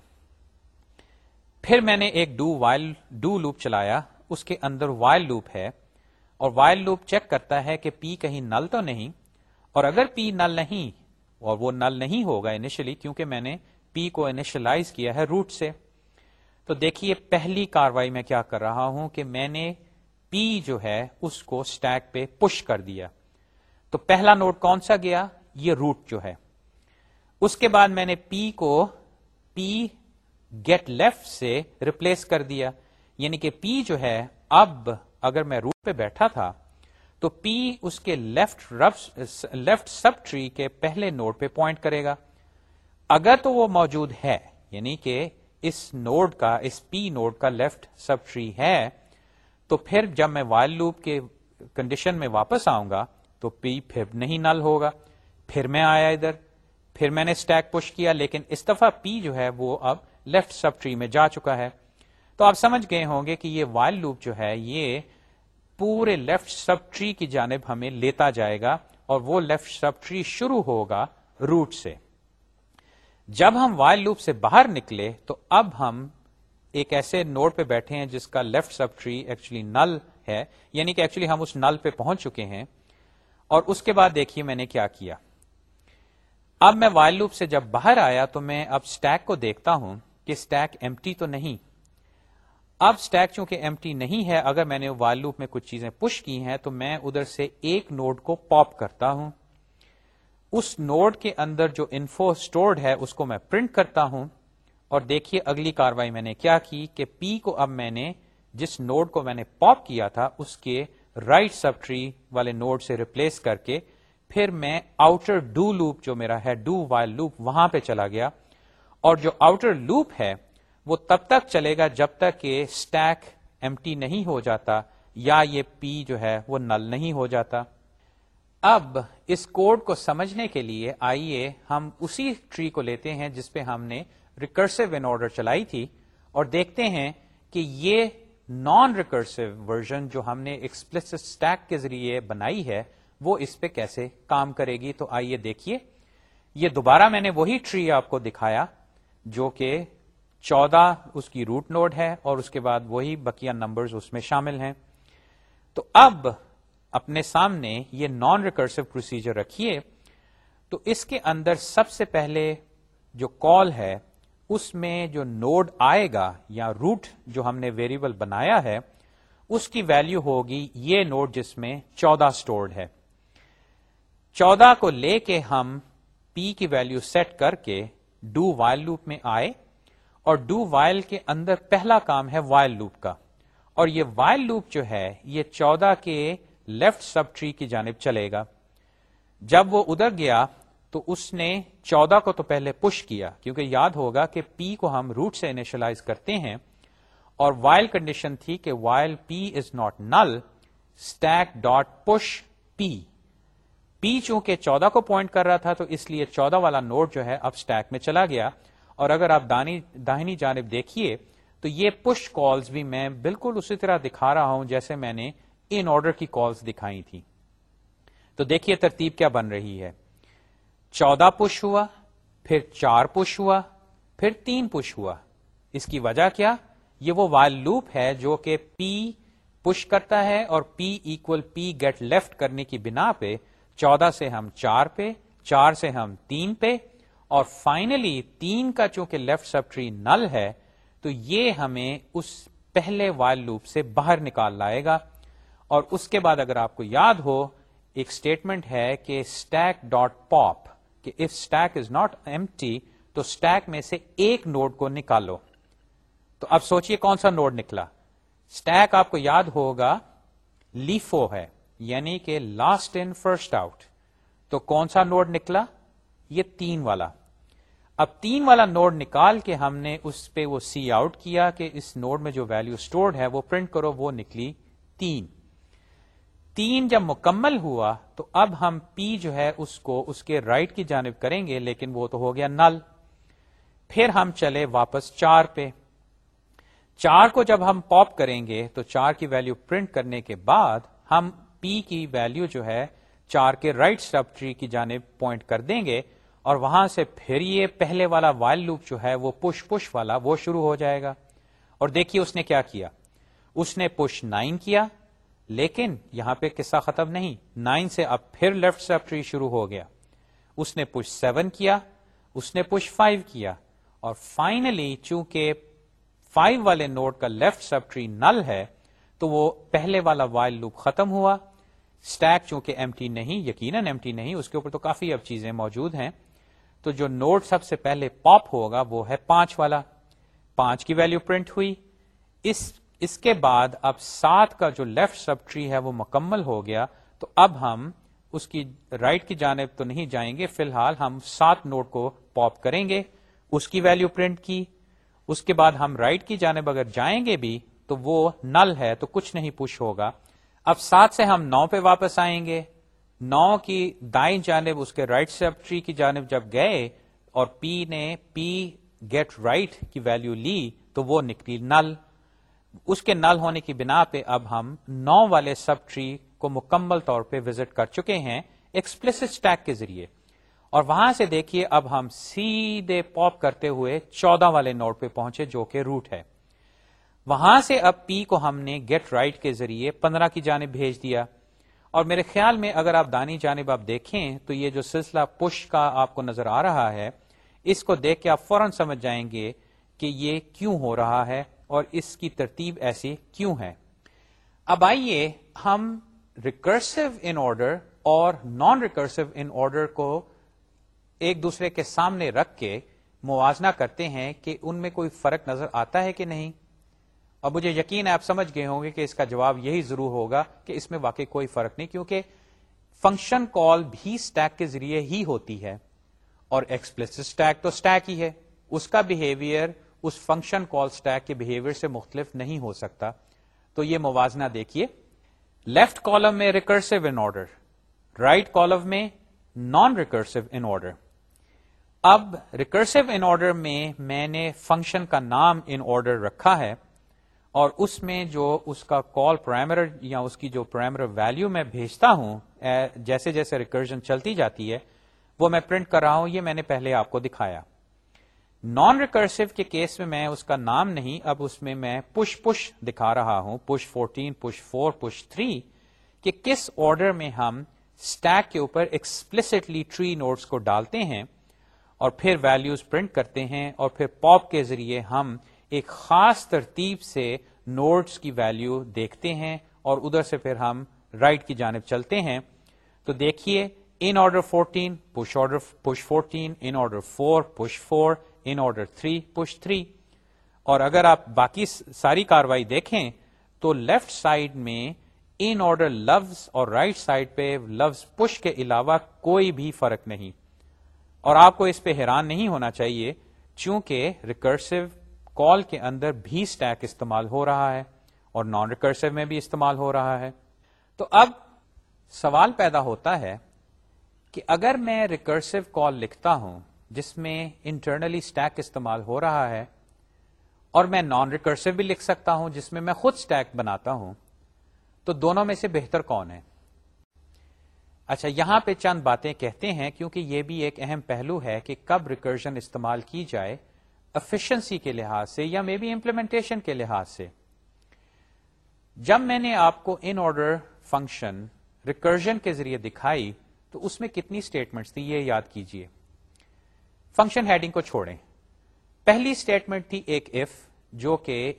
A: پھر میں نے ایک ڈو وائل ڈو لوپ چلایا، اس کے اندر وائل لوپ ہے۔ اور وائل لوپ چیک کرتا ہے کہ پی کہیں نل تو نہیں اور اگر پی نل نہیں، اور وہ نل نہیں ہوگا انیشلی کیونکہ میں نے پی کو انیشلائز کیا ہے روٹ سے، تو دیکھیے پہلی کاروائی میں کیا کر رہا ہوں کہ میں نے پی جو ہے اس کو اسٹیک پہ پش کر دیا۔ تو پہلا نوٹ کون سا گیا؟ یہ روٹ جو ہے۔ اس کے بعد میں نے پی کو پی گیٹ لیفٹ سے ریپلیس کر دیا۔ یعنی کہ پی جو ہے، اب اگر میں روٹ پہ بیٹھا تھا تو پی اس کے لیفٹ لیفٹ سب ٹری کے پہلے نوڈ پہ پوائنٹ کرے گا۔ اگر تو وہ موجود ہے یعنی کہ اس نوڈ کا، اس پی نوڈ کا لیفٹ سب ٹری ہے، تو پھر جب میں وائل لوپ کے کنڈیشن میں واپس آؤں گا، تو پی پھر نہیں نل ہوگا۔ پھر میں آیا ادھر۔ پھر میں نے اسٹیک پش کیا، لیکن اس دفعہ پی جو ہے وہ اب لیفٹ سب ٹری میں جا چکا ہے۔ تو آپ سمجھ گئے ہوں گے کہ یہ وائل لوپ جو ہے، یہ پورے لیفٹ سب ٹری کی جانب ہمیں لیتا جائے گا اور وہ لیفٹ سب ٹری شروع ہوگا روٹ سے۔ جب ہم وائل لوپ سے باہر نکلے تو اب ہم ایک ایسے نوڈ پہ بیٹھے ہیں جس کا left sub tree actually null ہے یعنی کہ ایکچولی ہم اس نل پہ پہنچ چکے ہیں۔ اور اس کے بعد دیکھیے میں نے کیا کیا۔ اب میں وائل لوپ سے جب باہر آیا تو میں اب اسٹیک کو دیکھتا ہوں کہ اسٹیک ایم تو نہیں۔ اب اسٹیک چونکہ ایم نہیں ہے، اگر میں نے وائل لوپ میں کچھ چیزیں پش کی ہیں، تو میں ادھر سے ایک نوڈ کو پاپ کرتا ہوں۔ اس نوڈ کے اندر جو انفو اسٹورڈ ہے، اس کو میں پرنٹ کرتا ہوں۔ اور دیکھیے اگلی کاروائی میں نے کیا کی کہ پی کو اب میں نے جس نوڈ کو میں نے پاپ کیا تھا، اس کے رائٹ سب ٹری والے نوڈ سے ریپلیس کر کے پھر میں آؤٹر ڈو لوپ جو میرا ہے ڈو وائل لوپ وہاں پہ چلا گیا۔ اور جو آؤٹر لوپ ہے وہ تب تک چلے گا جب تک کہ اسٹیک ایم نہیں ہو جاتا یا یہ پی جو ہے وہ نل نہیں ہو جاتا۔ اب اس کوڈ کو سمجھنے کے لیے آئیے ہم اسی ٹری کو لیتے ہیں جس پہ ہم نے ریکرسو ان آرڈر چلائی تھی اور دیکھتے ہیں کہ یہ نان ریکرسو ورژن جو ہم نے ایکسپلس اسٹیک کے ذریعے بنائی ہے، وہ اس پہ کیسے کام کرے گی؟ تو آئیے دیکھیے۔ یہ دوبارہ میں نے وہی ٹری آپ کو دکھایا جو کہ چودہ اس کی روٹ نوڈ ہے اور اس کے بعد وہی بکیا نمبرز اس میں شامل ہیں۔ تو اب اپنے سامنے یہ نان ریکرسو پروسیجر رکھیے۔ تو اس کے اندر سب سے پہلے جو کال ہے، اس میں جو نوڈ آئے گا یا روٹ جو ہم نے ویریبل بنایا ہے، اس کی ویلو ہوگی یہ نوڈ جس میں چودہ اسٹورڈ ہے۔ چودہ کو لے کے ہم پی کی ویلو سیٹ کر کے ڈو وائل لوپ میں آئے۔ اور ڈو وائل کے اندر پہلا کام ہے وائل لوپ کا۔ اور یہ وائل لوپ جو ہے، یہ چودہ کے لیفٹ سب ٹری کی جانب چلے گا۔ جب وہ ادھر گیا، تو اس نے چودہ کو تو پہلے پش کیا، کیونکہ یاد ہوگا کہ پی کو ہم روٹ سے انیشلائز کرتے ہیں۔ اور وائل کنڈیشن تھی کہ while P is not null stack dot push P P چونکہ چودہ کو پوائنٹ کر رہا تھا، تو اس لیے چودہ والا نوٹ جو ہے اب اسٹیک میں چلا گیا۔ اور اگر آپ داہنی جانب دیکھیے، تو یہ پش کالز بھی میں بالکل اسی طرح دکھا رہا ہوں جیسے میں نے ان آرڈر کی کالز دکھائی تھی تو دیکھیے ترتیب کیا بن رہی ہے۔ چودہ پش ہوا، پھر چار پش ہوا، پھر تین پش ہوا۔ اس کی وجہ کیا؟ یہ وہ وائل لوپ ہے جو کہ پی پش کرتا ہے اور P equal P get left کرنے کی بنا پہ چودہ سے ہم چار پہ، چار سے ہم تین پہ اور فائنلی تین کا چونکہ لیفٹ سب ٹری نل ہے، تو یہ ہمیں اس پہلے وائل لوپ سے باہر نکال لائے گا۔ اور اس کے بعد اگر آپ کو یاد ہو، ایک اسٹیٹمنٹ ہے کہ اسٹیک ڈاٹ پاپ کہ اف اسٹیک از ناٹ ایم تو اسٹیک میں سے ایک نوڈ کو نکالو۔ تو اب سوچئے کون سا نوڈ نکلا۔ اسٹیک آپ کو یاد ہوگا لیفو ہے یعنی کہ لاسٹ ان فرسٹ آؤٹ تو کون سا نوڈ نکلا؟ یہ تین والا۔ اب تین والا نوڈ نکال کے ہم نے اس پہ وہ سی آؤٹ کیا کہ اس نوڈ میں جو ویلو اسٹورڈ ہے وہ پرنٹ کرو، وہ نکلی تین۔ تین جب مکمل ہوا تو اب ہم پی جو ہے اس کو، اس کے رائٹ right کی جانب کریں گے، لیکن وہ تو ہو گیا نل پھر ہم چلے واپس چار پہ۔ چار کو جب ہم پاپ کریں گے تو چار کی ویلو پرنٹ کرنے کے بعد ہم پی کی ویلو جو ہے چار کے رائٹ سب ٹری کی جانب پوائنٹ کر دیں گے۔ اور وہاں سے پھر یہ پہلے والا وائل لوپ جو ہے وہ پش پش والا وہ شروع ہو جائے گا۔ اور دیکھیے اس نے کیا کیا۔ اس نے پش نائن کیا، لیکن یہاں پہ قصہ ختم نہیں۔ نائن سے اب پھر لیفٹ سب ٹری شروع ہو گیا۔ اس نے پش سیون کیا، اس نے پش فائیو کیا۔ اور فائنلی چونکہ فائیو والے نوڈ کا لیفٹ سب ٹری نل ہے، تو وہ پہلے والا وائل لوپ ختم ہوا۔ اسٹیک چونکہ ایم ٹی نہیں، یقیناً ایم ٹی نہیں، اس کے اوپر تو کافی اب چیزیں موجود ہیں۔ تو جو نوڈ سب سے پہلے پاپ ہوگا وہ ہے پانچ والا۔ پانچ کی ویلو پرنٹ ہوئی۔ اس اس کے بعد اب سات کا جو لیفٹ سب ٹری ہے وہ مکمل ہو گیا۔ تو اب ہم اس کی رائٹ right کی جانب تو نہیں جائیں گے۔ فی الحال ہم سات نوٹ کو پاپ کریں گے۔ اس کی ویلو پرنٹ کی۔ اس کے بعد ہم رائٹ right کی جانب اگر جائیں گے بھی تو وہ نل ہے تو کچھ نہیں پوش ہوگا۔ اب سات سے ہم نو پہ واپس آئیں گے۔ نو کی دائیں جانب، اس کے رائٹ سب ٹری کی جانب جب گئے اور پی نے پی گیٹ رائٹ کی ویلو لی، تو وہ نکلی نل۔ اس کے نل ہونے کی بنا پہ اب ہم نو والے سب ٹری کو مکمل طور پہ وزٹ کر چکے ہیں ایکسپلس اسٹیک کے ذریعے۔ اور وہاں سے دیکھیے اب ہم سیدھے پاپ کرتے ہوئے چودہ والے نوٹ پہ پہنچے جو کہ روٹ ہے۔ وہاں سے اب پی کو ہم نے گیٹ رائٹ کے ذریعے پندرہ کی جانب بھیج دیا۔ اور میرے خیال میں اگر آپ دانی جانب آپ دیکھیں تو یہ جو سلسلہ پش کا آپ کو نظر آ رہا ہے، اس کو دیکھ کے آپ فوراً سمجھ جائیں گے کہ یہ کیوں ہو رہا ہے اور اس کی ترتیب ایسی کیوں ہے۔ اب آئیے ہم ریکرسو ان آرڈر اور نان ریکرسو ان آرڈر کو ایک دوسرے کے سامنے رکھ کے موازنہ کرتے ہیں کہ ان میں کوئی فرق نظر آتا ہے کہ نہیں۔ اور مجھے یقین آپ سمجھ گئے ہوں گے کہ اس کا جواب یہی ضرور ہوگا کہ اس میں واقعی کوئی فرق نہیں، کیونکہ فنکشن کال بھی اسٹیک کے ذریعے ہی ہوتی ہے اور ایکسپلس اسٹیک تو اسٹیک ہی ہے۔ اس کا بہیویئر اس فنکشن کال اسٹیک کے بہیویئر سے مختلف نہیں ہو سکتا۔ تو یہ موازنہ دیکھیے۔ لیفٹ کالم میں recursive in order right column میں نان ریکرسو ان آرڈر اب ریکرسو ان آرڈر میں میں نے فنکشن کا نام ان آرڈر رکھا ہے۔ اور اس میں جو اس کا کال پرائمر یا اس کی جو پرائمر ویلو میں بھیجتا ہوں جیسے جیسے ریکرجن چلتی جاتی ہے، وہ میں پرنٹ کر رہا ہوں، یہ میں نے پہلے آپ کو دکھایا۔ نان ریکرسو کے کیس میں میں اس کا نام نہیں، اب اس میں میں پش پش دکھا رہا ہوں push fourteen push four push three کہ کس آرڈر میں ہم اسٹیک کے اوپر ایکسپلسٹلی ٹری نوٹس کو ڈالتے ہیں اور پھر ویلوز پرنٹ کرتے ہیں اور پھر پاپ کے ذریعے ہم ایک خاص ترتیب سے نوٹس کی ویلو دیکھتے ہیں اور ادھر سے پھر ہم رائٹ right کی جانب چلتے ہیں۔ تو دیکھیے in order fourteen push order push fourteen in order four push four in order three push three اور اگر آپ باقی ساری کاروائی دیکھیں، تو لیفٹ سائڈ میں ان آرڈر لفظ اور رائٹ right سائڈ پہ لفظ پش کے علاوہ کوئی بھی فرق نہیں۔ اور آپ کو اس پہ حیران نہیں ہونا چاہیے، چونکہ ریکرسو کال کے اندر بھی اسٹیک استعمال ہو رہا ہے اور نان ریکرسو میں بھی استعمال ہو رہا ہے۔ تو اب سوال پیدا ہوتا ہے کہ اگر میں ریکرسو کال لکھتا ہوں جس میں انٹرنلی اسٹیک استعمال ہو رہا ہے اور میں نان ریکرسو بھی لکھ سکتا ہوں جس میں میں خود اسٹیک بناتا ہوں، تو دونوں میں سے بہتر کون ہے؟ اچھا یہاں پہ چند باتیں کہتے ہیں کیونکہ یہ بھی ایک اہم پہلو ہے کہ کب ریکرجن استعمال کی جائے۔ افیشنسی کے لحاظ سے یا مے بی امپلیمنٹیشن کے لحاظ سے۔ جب میں نے آپ کو ان آرڈر فنکشن ریکرجن کے ذریعے دکھائی، تو اس میں کتنی اسٹیٹمنٹس تھی یہ یاد کیجیے۔ فنکشن ہیڈنگ کو چھوڑیں۔ پہلی اسٹیٹمنٹ تھی ایک ایف جو کہ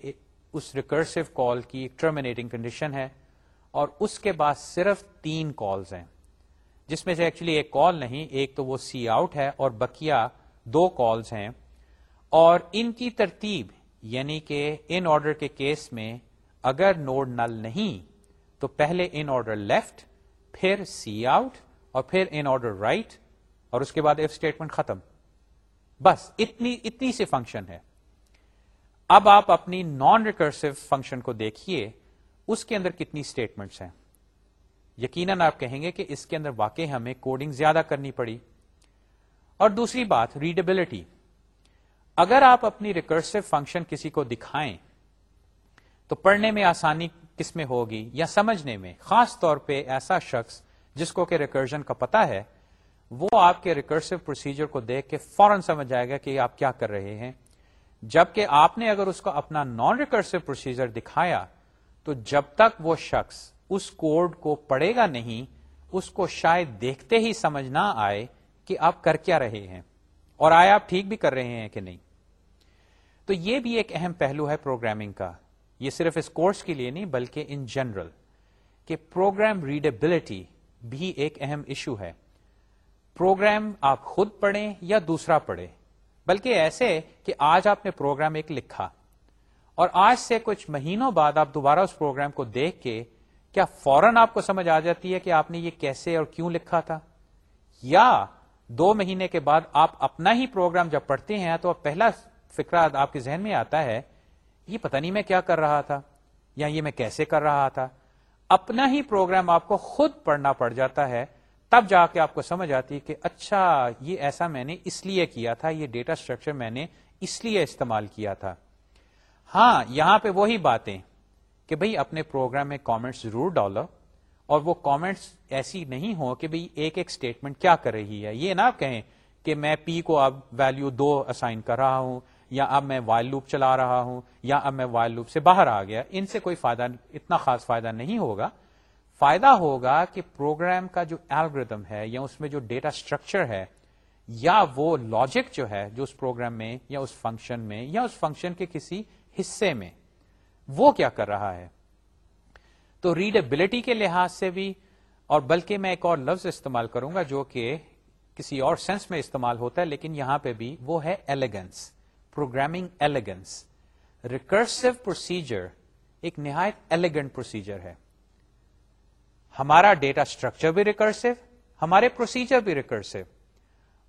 A: اس ریکرسو کال کی ٹرمینیٹنگ کنڈیشن ہے، اور اس کے بعد صرف تین کالز ہیں، جس میں سے ایکچولی ایک کال نہیں، ایک تو وہ سی آؤٹ ہے اور بکیا دو کالز ہیں۔ اور ان کی ترتیب یعنی کہ ان آرڈر کے کیس میں اگر نوڈ نل نہیں، تو پہلے ان آرڈر لیفٹ، پھر سی آؤٹ، اور پھر ان آرڈر رائٹ، اور اس کے بعد ایف اسٹیٹمنٹ ختم۔ بس، اتنی اتنی سی فنکشن ہے۔ اب آپ اپنی نان ریکرسو فنکشن کو دیکھیے، اس کے اندر کتنی اسٹیٹمنٹس ہیں۔ یقیناً آپ کہیں گے کہ اس کے اندر واقع ہمیں کوڈنگ زیادہ کرنی پڑی۔ اور دوسری بات ریڈیبلٹی اگر آپ اپنی ریکرسو فنکشن کسی کو دکھائیں، تو پڑھنے میں آسانی کس میں ہوگی یا سمجھنے میں؟ خاص طور پہ ایسا شخص جس کو کہ ریکرجن کا پتا ہے، وہ آپ کے ریکرسو پروسیجر کو دیکھ کے فوراً سمجھ جائے گا کہ آپ کیا کر رہے ہیں۔ جبکہ آپ نے اگر اس کو اپنا نان ریکرسو پروسیجر دکھایا، تو جب تک وہ شخص اس کوڈ کو پڑھے گا نہیں، اس کو شاید دیکھتے ہی سمجھ نہ آئے کہ آپ کر کیا رہے ہیں۔ اور آیا آپ ٹھیک بھی کر رہے ہیں کہ نہیں؟ تو یہ بھی ایک اہم پہلو ہے پروگرامنگ کا۔ یہ صرف اس کورس کے لیے نہیں، بلکہ ان جنرل کہ پروگرام ریڈیبلٹی بھی ایک اہم ایشو ہے۔ پروگرام آپ خود پڑھیں یا دوسرا پڑھے بلکہ ایسے کہ آج آپ نے پروگرام ایک لکھا اور آج سے کچھ مہینوں بعد آپ دوبارہ اس پروگرام کو دیکھ کے کیا فوراً آپ کو سمجھ آ جاتی ہے کہ آپ نے یہ کیسے اور کیوں لکھا تھا؟ یا دو مہینے کے بعد آپ اپنا ہی پروگرام جب پڑھتے ہیں تو پہلا فکرہ آپ کے ذہن میں آتا ہے، یہ پتہ نہیں میں کیا کر رہا تھا، یا یہ میں کیسے کر رہا تھا۔ اپنا ہی پروگرام آپ کو خود پڑھنا پڑ جاتا ہے، تب جا کے آپ کو سمجھ آتی کہ اچھا یہ ایسا میں نے اس لیے کیا تھا، یہ ڈیٹا اسٹرکچر میں نے اس لیے استعمال کیا تھا۔ ہاں یہاں پہ وہی باتیں کہ بھئی اپنے پروگرام میں کامنٹس ضرور ڈالو، اور وہ کامنٹس ایسی نہیں ہو کہ بھئی ایک ایک اسٹیٹمنٹ کیا کر رہی ہے۔ یہ نہ کہیں کہ میں پی کو اب ویلو دو اسائن کر رہا ہوں یا اب میں وائل لوپ چلا رہا ہوں، یا اب میں وائل لوپ سے باہر آ گیا، ان سے کوئی فائدہ اتنا خاص فائدہ نہیں ہوگا۔ فائدہ ہوگا کہ پروگرام کا جو الگریدم ہے یا اس میں جو ڈیٹا اسٹرکچر ہے، یا وہ لاجک جو ہے، جو اس پروگرام میں یا اس فنکشن میں یا اس فنکشن کے کسی حصے میں، وہ کیا کر رہا ہے؟ تو ریڈیبلٹی کے لحاظ سے بھی، اور بلکہ میں ایک اور لفظ استعمال کروں گا جو کہ کسی اور سینس میں استعمال ہوتا ہے، لیکن یہاں پہ بھی وہ ہے elegance programming elegance recursive procedure ایک نہایت ایلیگنٹ پروسیجر ہے۔ ہمارا ڈیٹا اسٹرکچر بھی ریکرسو ہمارے پروسیجر بھی ریکرسو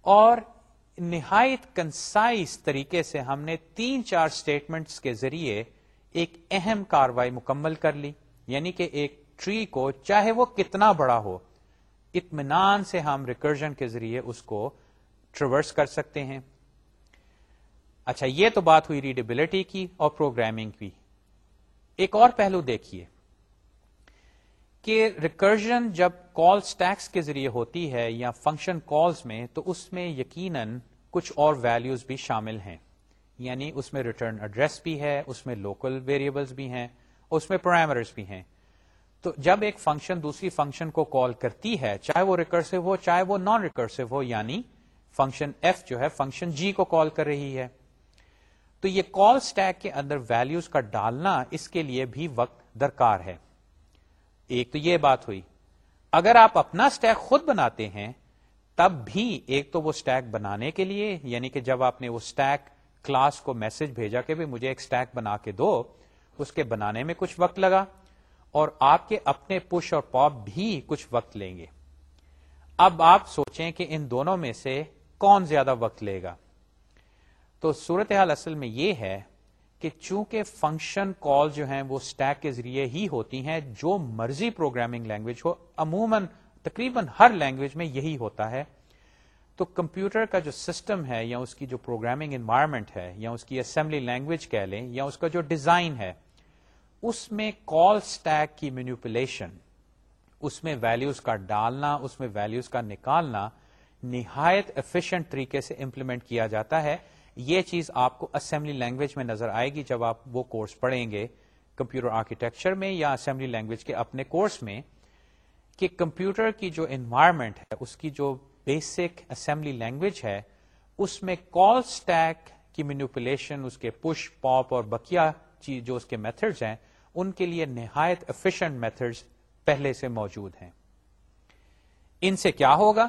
A: اور نہایت کنسائز طریقے سے ہم نے تین چار اسٹیٹمنٹس کے ذریعے ایک اہم کاروائی مکمل کر لی۔ یعنی کہ ایک ٹری کو چاہے وہ کتنا بڑا ہو، اطمینان سے ہم ریکرجن کے ذریعے اس کو ٹریورس کر سکتے ہیں۔ اچھا یہ تو بات ہوئی ریڈیبلٹی کی اور پروگرامنگ کی۔ ایک اور پہلو دیکھیے کہ ریکرجن جب کال سٹیکس کے ذریعے ہوتی ہے یا فنکشن کالز میں، تو اس میں یقیناً کچھ اور ویلیوز بھی شامل ہیں۔ یعنی اس میں ریٹرن ایڈریس بھی ہے، اس میں لوکل ویریبلس بھی ہیں، اس میں پرائمرز بھی ہیں۔ تو جب ایک فنکشن دوسری فنکشن کو کال کرتی ہے، چاہے وہ ریکرسو ہو، چاہے وہ نان ریکرسو ہو یعنی فنکشن ایف جو ہے فنکشن جی کو کال کر رہی ہے۔ تو یہ کال سٹیک کے اندر ویلیوز کا ڈالنا اس کے لیے بھی وقت درکار ہے۔ ایک تو یہ بات ہوئی، اگر آپ اپنا اسٹیک خود بناتے ہیں، تب بھی ایک تو وہ اسٹیک بنانے کے لیے یعنی کہ جب آپ نے وہ اسٹیک کلاس کو میسج بھیجا کہ بھی مجھے ایک اسٹیک بنا کے دو، اس کے بنانے میں کچھ وقت لگا اور آپ کے اپنے پش اور پاپ بھی کچھ وقت لیں گے۔ اب آپ سوچیں کہ ان دونوں میں سے کون زیادہ وقت لے گا؟ تو صورتحال اصل میں یہ ہے کہ چونکہ فنکشن کال جو ہیں وہ اسٹیک کے ذریعے ہی ہوتی ہیں، جو مرضی پروگرامنگ لینگویج ہو، عموماً تقریباً ہر لینگویج میں یہی ہوتا ہے، تو کمپیوٹر کا جو سسٹم ہے یا اس کی جو پروگرامنگ انوائرمنٹ ہے یا اس کی اسمبلی لینگویج کہہ لیں یا اس کا جو ڈیزائن ہے، اس میں کال اسٹیک کی مینیپولیشن اس میں ویلیوز کا ڈالنا، اس میں ویلیوز کا نکالنا نہایت افیشینٹ طریقے سے امپلیمنٹ کیا جاتا ہے۔ یہ چیز آپ کو اسمبلی لینگویج میں نظر آئے گی جب آپ وہ کورس پڑھیں گے کمپیوٹر آرکیٹیکچر میں یا اسمبلی لینگویج کے اپنے کورس میں کہ کمپیوٹر کی جو انوائرمنٹ ہے، اس کی جو بیسک اسمبلی لینگویج ہے، اس میں کال اسٹیک کی مینوپولیشن اس کے پش پاپ اور بکیا چیز جو اس کے میتھڈز ہیں، ان کے لیے نہایت افیشنٹ میتھڈز پہلے سے موجود ہیں۔ ان سے کیا ہوگا؟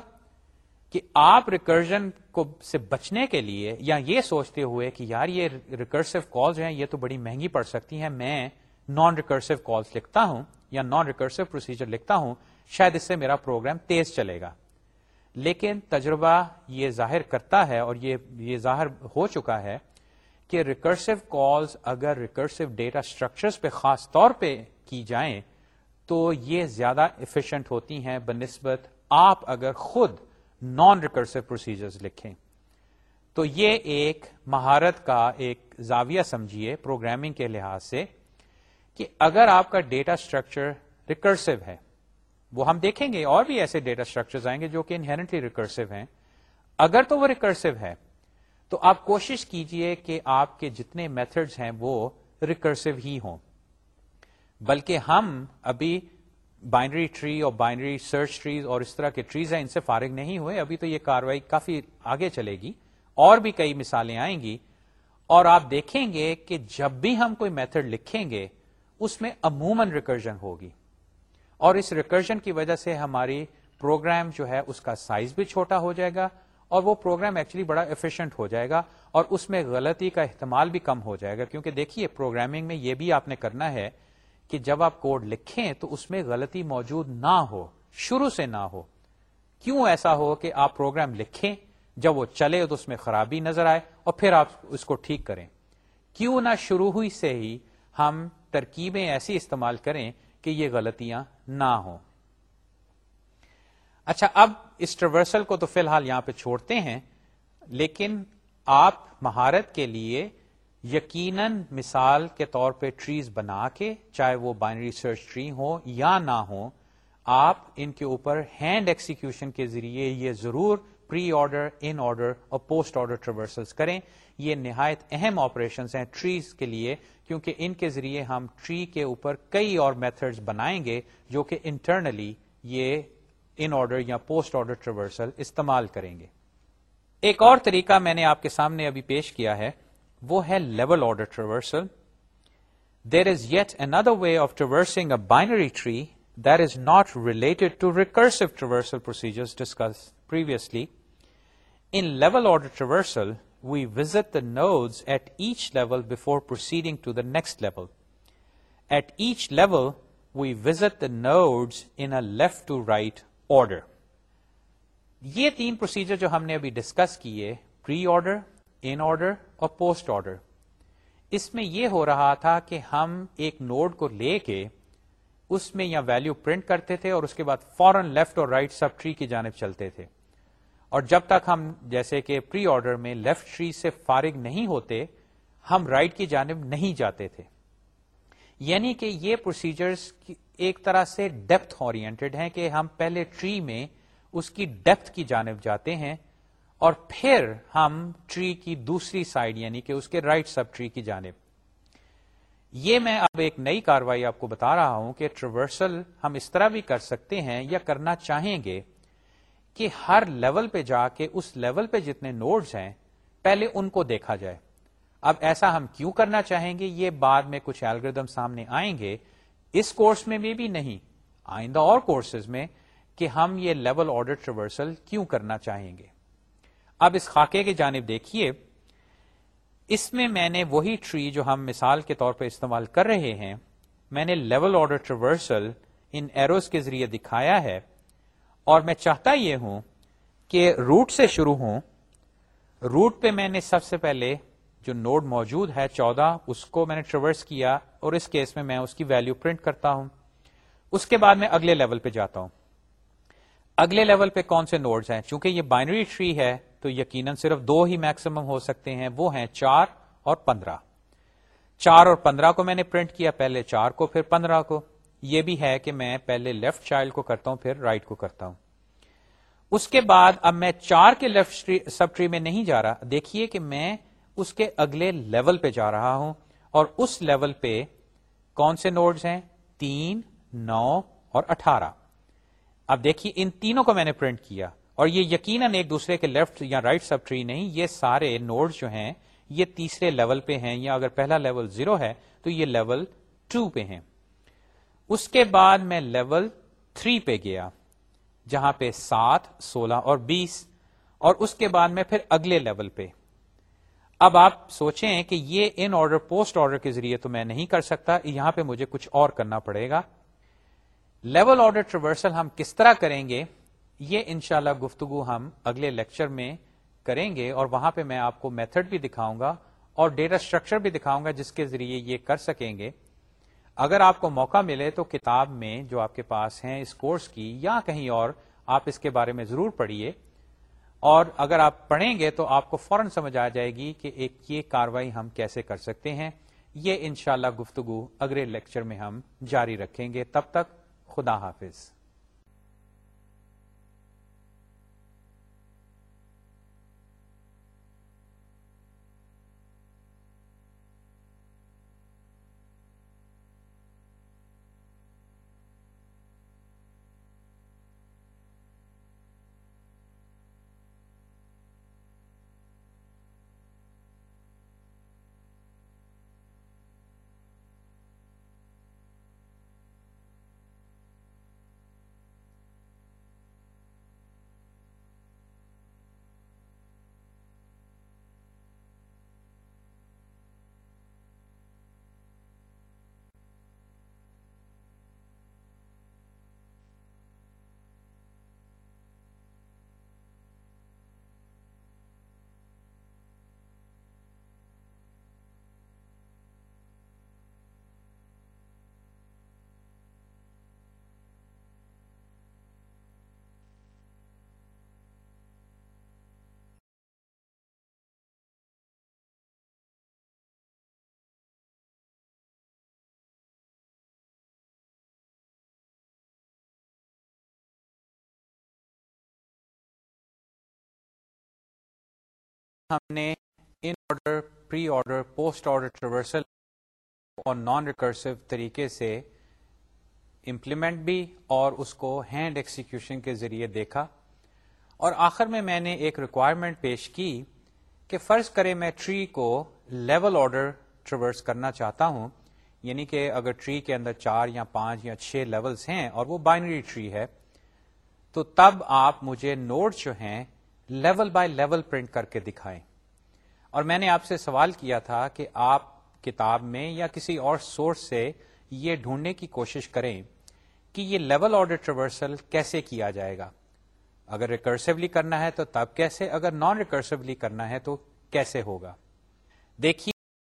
A: کہ آپ ریکرجن کو سے بچنے کے لیے یا یہ سوچتے ہوئے کہ یار یہ ریکرسو کالز ہیں، یہ تو بڑی مہنگی پڑ سکتی ہیں، میں نان ریکرسو کالز لکھتا ہوں یا نان ریکرسو پروسیجر لکھتا ہوں، شاید اس سے میرا پروگرام تیز چلے گا۔ لیکن تجربہ یہ ظاہر کرتا ہے اور یہ یہ ظاہر ہو چکا ہے کہ ریکرسو کالز اگر ریکرسو ڈیٹا اسٹرکچرز پہ خاص طور پہ کی جائیں تو یہ زیادہ افیشینٹ ہوتی ہیں، بنسبت آپ اگر خود نان ریکرسو پروسیجرز لکھیں۔ تو یہ ایک مہارت کا ایک زاویہ سمجھیے پروگرامنگ کے لحاظ سے کہ اگر آپ کا ڈیٹا اسٹرکچر ریکرسو ہے، وہ ہم دیکھیں گے اور بھی ایسے ڈیٹا اسٹرکچر آئیں گے جو کہ انہرنٹلی ریکرسو ہیں۔ اگر تو وہ ریکرسو ہے، تو آپ کوشش کیجیے کہ آپ کے جتنے میتھڈز ہیں وہ ریکرسو ہی ہوں۔ بلکہ ہم ابھی بائنری ٹری اور بائنری سرچ ٹریز اور اس طرح کے ٹریز ہیں، ان سے فارغ نہیں ہوئے۔ ابھی تو یہ کاروائی کافی آگے چلے گی۔ اور بھی کئی مثالیں آئیں گی۔ اور آپ دیکھیں گے کہ جب بھی ہم کوئی میتھڈ لکھیں گے، اس میں عموماً ریکرجن ہوگی۔ اور اس ریکرجن کی وجہ سے ہماری پروگرام جو ہے، اس کا سائز بھی چھوٹا ہو جائے گا اور وہ پروگرام ایکچولی بڑا ایفیشنٹ ہو جائے گا اور اس میں غلطی کا احتمال بھی کم ہو جائے گا۔ کیونکہ دیکھیے، پروگرامنگ میں یہ بھی آپ نے کرنا ہے کہ جب آپ کوڈ لکھیں تو اس میں غلطی موجود نہ ہو، شروع سے نہ ہو۔ کیوں ایسا ہو کہ آپ پروگرام لکھیں، جب وہ چلے تو اس میں خرابی نظر آئے اور پھر آپ اس کو ٹھیک کریں۔ کیوں نہ شروع ہوئی سے ہی ہم ترکیبیں ایسی استعمال کریں کہ یہ غلطیاں نہ ہوں۔ اچھا اب اس ٹریورسل کو تو فی الحال یہاں پہ چھوڑتے ہیں، لیکن آپ مہارت کے لیے یقیناً مثال کے طور پہ ٹریز بنا کے چاہے وہ بائنری سرچ ٹری ہو یا نہ ہو آپ ان کے اوپر ہینڈ ایکسیکیوشن کے ذریعے یہ ضرور پری آرڈر ان آرڈر اور پوسٹ آرڈر ٹریورسلس کریں۔ یہ نہایت اہم آپریشنس ہیں ٹریز کے لیے، کیونکہ ان کے ذریعے ہم ٹری کے اوپر کئی اور میتھڈز بنائیں گے جو کہ انٹرنلی یہ ان آرڈر یا پوسٹ آرڈر ٹریورسل استعمال کریں گے۔ ایک اور طریقہ میں نے آپ کے سامنے ابھی پیش کیا ہے۔ وہ ہے level order traversal there is yet another way of traversing a binary tree that is not related to recursive traversal procedure discuss previously in level order traversal we visit the nodes at each level before proceeding to the next level at each level we visit the nodes in left to right order یہ تین procedure جو ہم نے ابھی discuss کیے pre order in order اور post order اس میں یہ ہو رہا تھا کہ ہم ایک نوڈ کو لے کے اس میں یا ویلو پرنٹ کرتے تھے اور اس کے بعد فورن لیفٹ اور رائٹ سب ٹری کی جانب چلتے تھے۔ اور جب تک ہم جیسے کہ پری آرڈر میں لیفٹ ٹری سے فارغ نہیں ہوتے، ہم رائٹ right کی جانب نہیں جاتے تھے۔ یعنی کہ یہ پروسیجرز ایک طرح سے ڈیپتھ اورینٹڈ ہیں کہ ہم پہلے ٹری میں اس کی ڈیپتھ کی جانب جاتے ہیں اور پھر ہم ٹری کی دوسری سائڈ یعنی کہ اس کے رائٹ سب ٹری کی جانب۔ یہ میں اب ایک نئی کاروائی آپ کو بتا رہا ہوں کہ ٹریورسل ہم اس طرح بھی کر سکتے ہیں یا کرنا چاہیں گے کہ ہر لیول پہ جا کے اس لیول پہ جتنے نوڈز ہیں، پہلے ان کو دیکھا جائے۔ اب ایسا ہم کیوں کرنا چاہیں گے، یہ بعد میں کچھ الگریدم سامنے آئیں گے۔ اس کورس میں بھی نہیں، آئندہ اور کورسز میں کہ ہم یہ لیول آرڈر ٹریورسل کیوں کرنا چاہیں گے۔ اب اس خاکے کی جانب دیکھیے۔ اس میں میں نے وہی ٹری جو ہم مثال کے طور پہ استعمال کر رہے ہیں، میں نے لیول آرڈر ٹریورسل ان ایروز کے ذریعے دکھایا ہے۔ اور میں چاہتا یہ ہوں کہ روٹ سے شروع ہوں۔ روٹ پہ میں نے سب سے پہلے جو نوڈ موجود ہے چودہ، اس کو میں نے ٹریورس کیا اور اس کیس میں میں اس کی ویلو پرنٹ کرتا ہوں۔ اس کے بعد میں اگلے لیول پہ جاتا ہوں۔ اگلے لیول پہ کون سے نوڈز ہیں؟ چونکہ یہ بائنری ٹری ہے تو یقیناً صرف دو ہی میکسیمم ہو سکتے ہیں، وہ ہیں چار اور پندرہ۔ چار اور پندرہ کو میں نے پرنٹ کیا، پہلے چار کو، پھر پندرہ کو۔ یہ بھی ہے کہ میں پہلے لیفٹ چائلڈ کو کرتا ہوں، پھر رائٹ right کو کرتا ہوں۔ اس کے بعد اب میں چار کے لیفٹ سب ٹری میں نہیں جا رہا۔ دیکھیے کہ میں اس کے اگلے لیول پہ جا رہا ہوں اور اس لیول پہ کون سے نوڈز ہیں؟ تین، نو اور اٹھارہ۔ اب دیکھیے، ان تینوں کو میں نے پرنٹ کیا۔ اور یہ یقیناً ایک دوسرے کے لیفٹ یا رائٹ سب ٹری نہیں، یہ سارے نوڈ جو ہیں، یہ تیسرے لیول پہ ہیں، یا اگر پہلا لیول زیرو ہے تو یہ لیول ٹو پہ ہیں۔ اس کے بعد میں لیول تھری پہ گیا، جہاں پہ سات، سولہ اور بیس، اور اس کے بعد میں پھر اگلے لیول پہ۔ اب آپ سوچیں کہ یہ ان آرڈر، پوسٹ آرڈر کے ذریعے تو میں نہیں کر سکتا، یہاں پہ مجھے کچھ اور کرنا پڑے گا۔ لیول آرڈر ٹریورسل ہم کس طرح کریں گے؟ یہ انشاءاللہ گفتگو ہم اگلے لیکچر میں کریں گے اور وہاں پہ میں آپ کو میتھڈ بھی دکھاؤں گا اور ڈیٹا اسٹرکچر بھی دکھاؤں گا جس کے ذریعے یہ کر سکیں گے۔ اگر آپ کو موقع ملے تو کتاب میں جو آپ کے پاس ہیں اس کورس کی یا کہیں اور آپ اس کے بارے میں ضرور پڑھیے۔ اور اگر آپ پڑھیں گے تو آپ کو فوراً سمجھ آ جائے گی کہ ایک یہ کاروائی ہم کیسے کر سکتے ہیں۔ یہ انشاءاللہ گفتگو اگلے لیکچر میں ہم جاری رکھیں گے۔ تب تک خدا حافظ۔ ہم نے in order pre order post order traversal اور نان ریکرسو طریقے سے امپلیمنٹ بھی اور اس کو ہینڈ ایکسیکیوشن کے ذریعے دیکھا اور آخر میں میں نے ایک ریکوائرمنٹ پیش کی کہ فرض کرے میں ٹری کو لیول آرڈر ٹریورس کرنا چاہتا ہوں یعنی کہ اگر ٹری کے اندر چار یا پانچ یا چھ لیولز ہیں اور وہ بائنری ٹری ہے، تو تب آپ مجھے نوٹ جو ہیں لیول بائی لیول پرنٹ کر کے دکھائیں۔ اور میں نے آپ سے سوال کیا تھا کہ آپ کتاب میں یا کسی اور سورس سے یہ ڈھونڈنے کی کوشش کریں کہ یہ لیول آرڈر ٹریورسل کیسے کیا جائے گا۔ اگر ریکرسولی کرنا ہے تو تب کیسے، اگر نان ریکرسولی کرنا ہے تو کیسے ہوگا۔ دیکھیے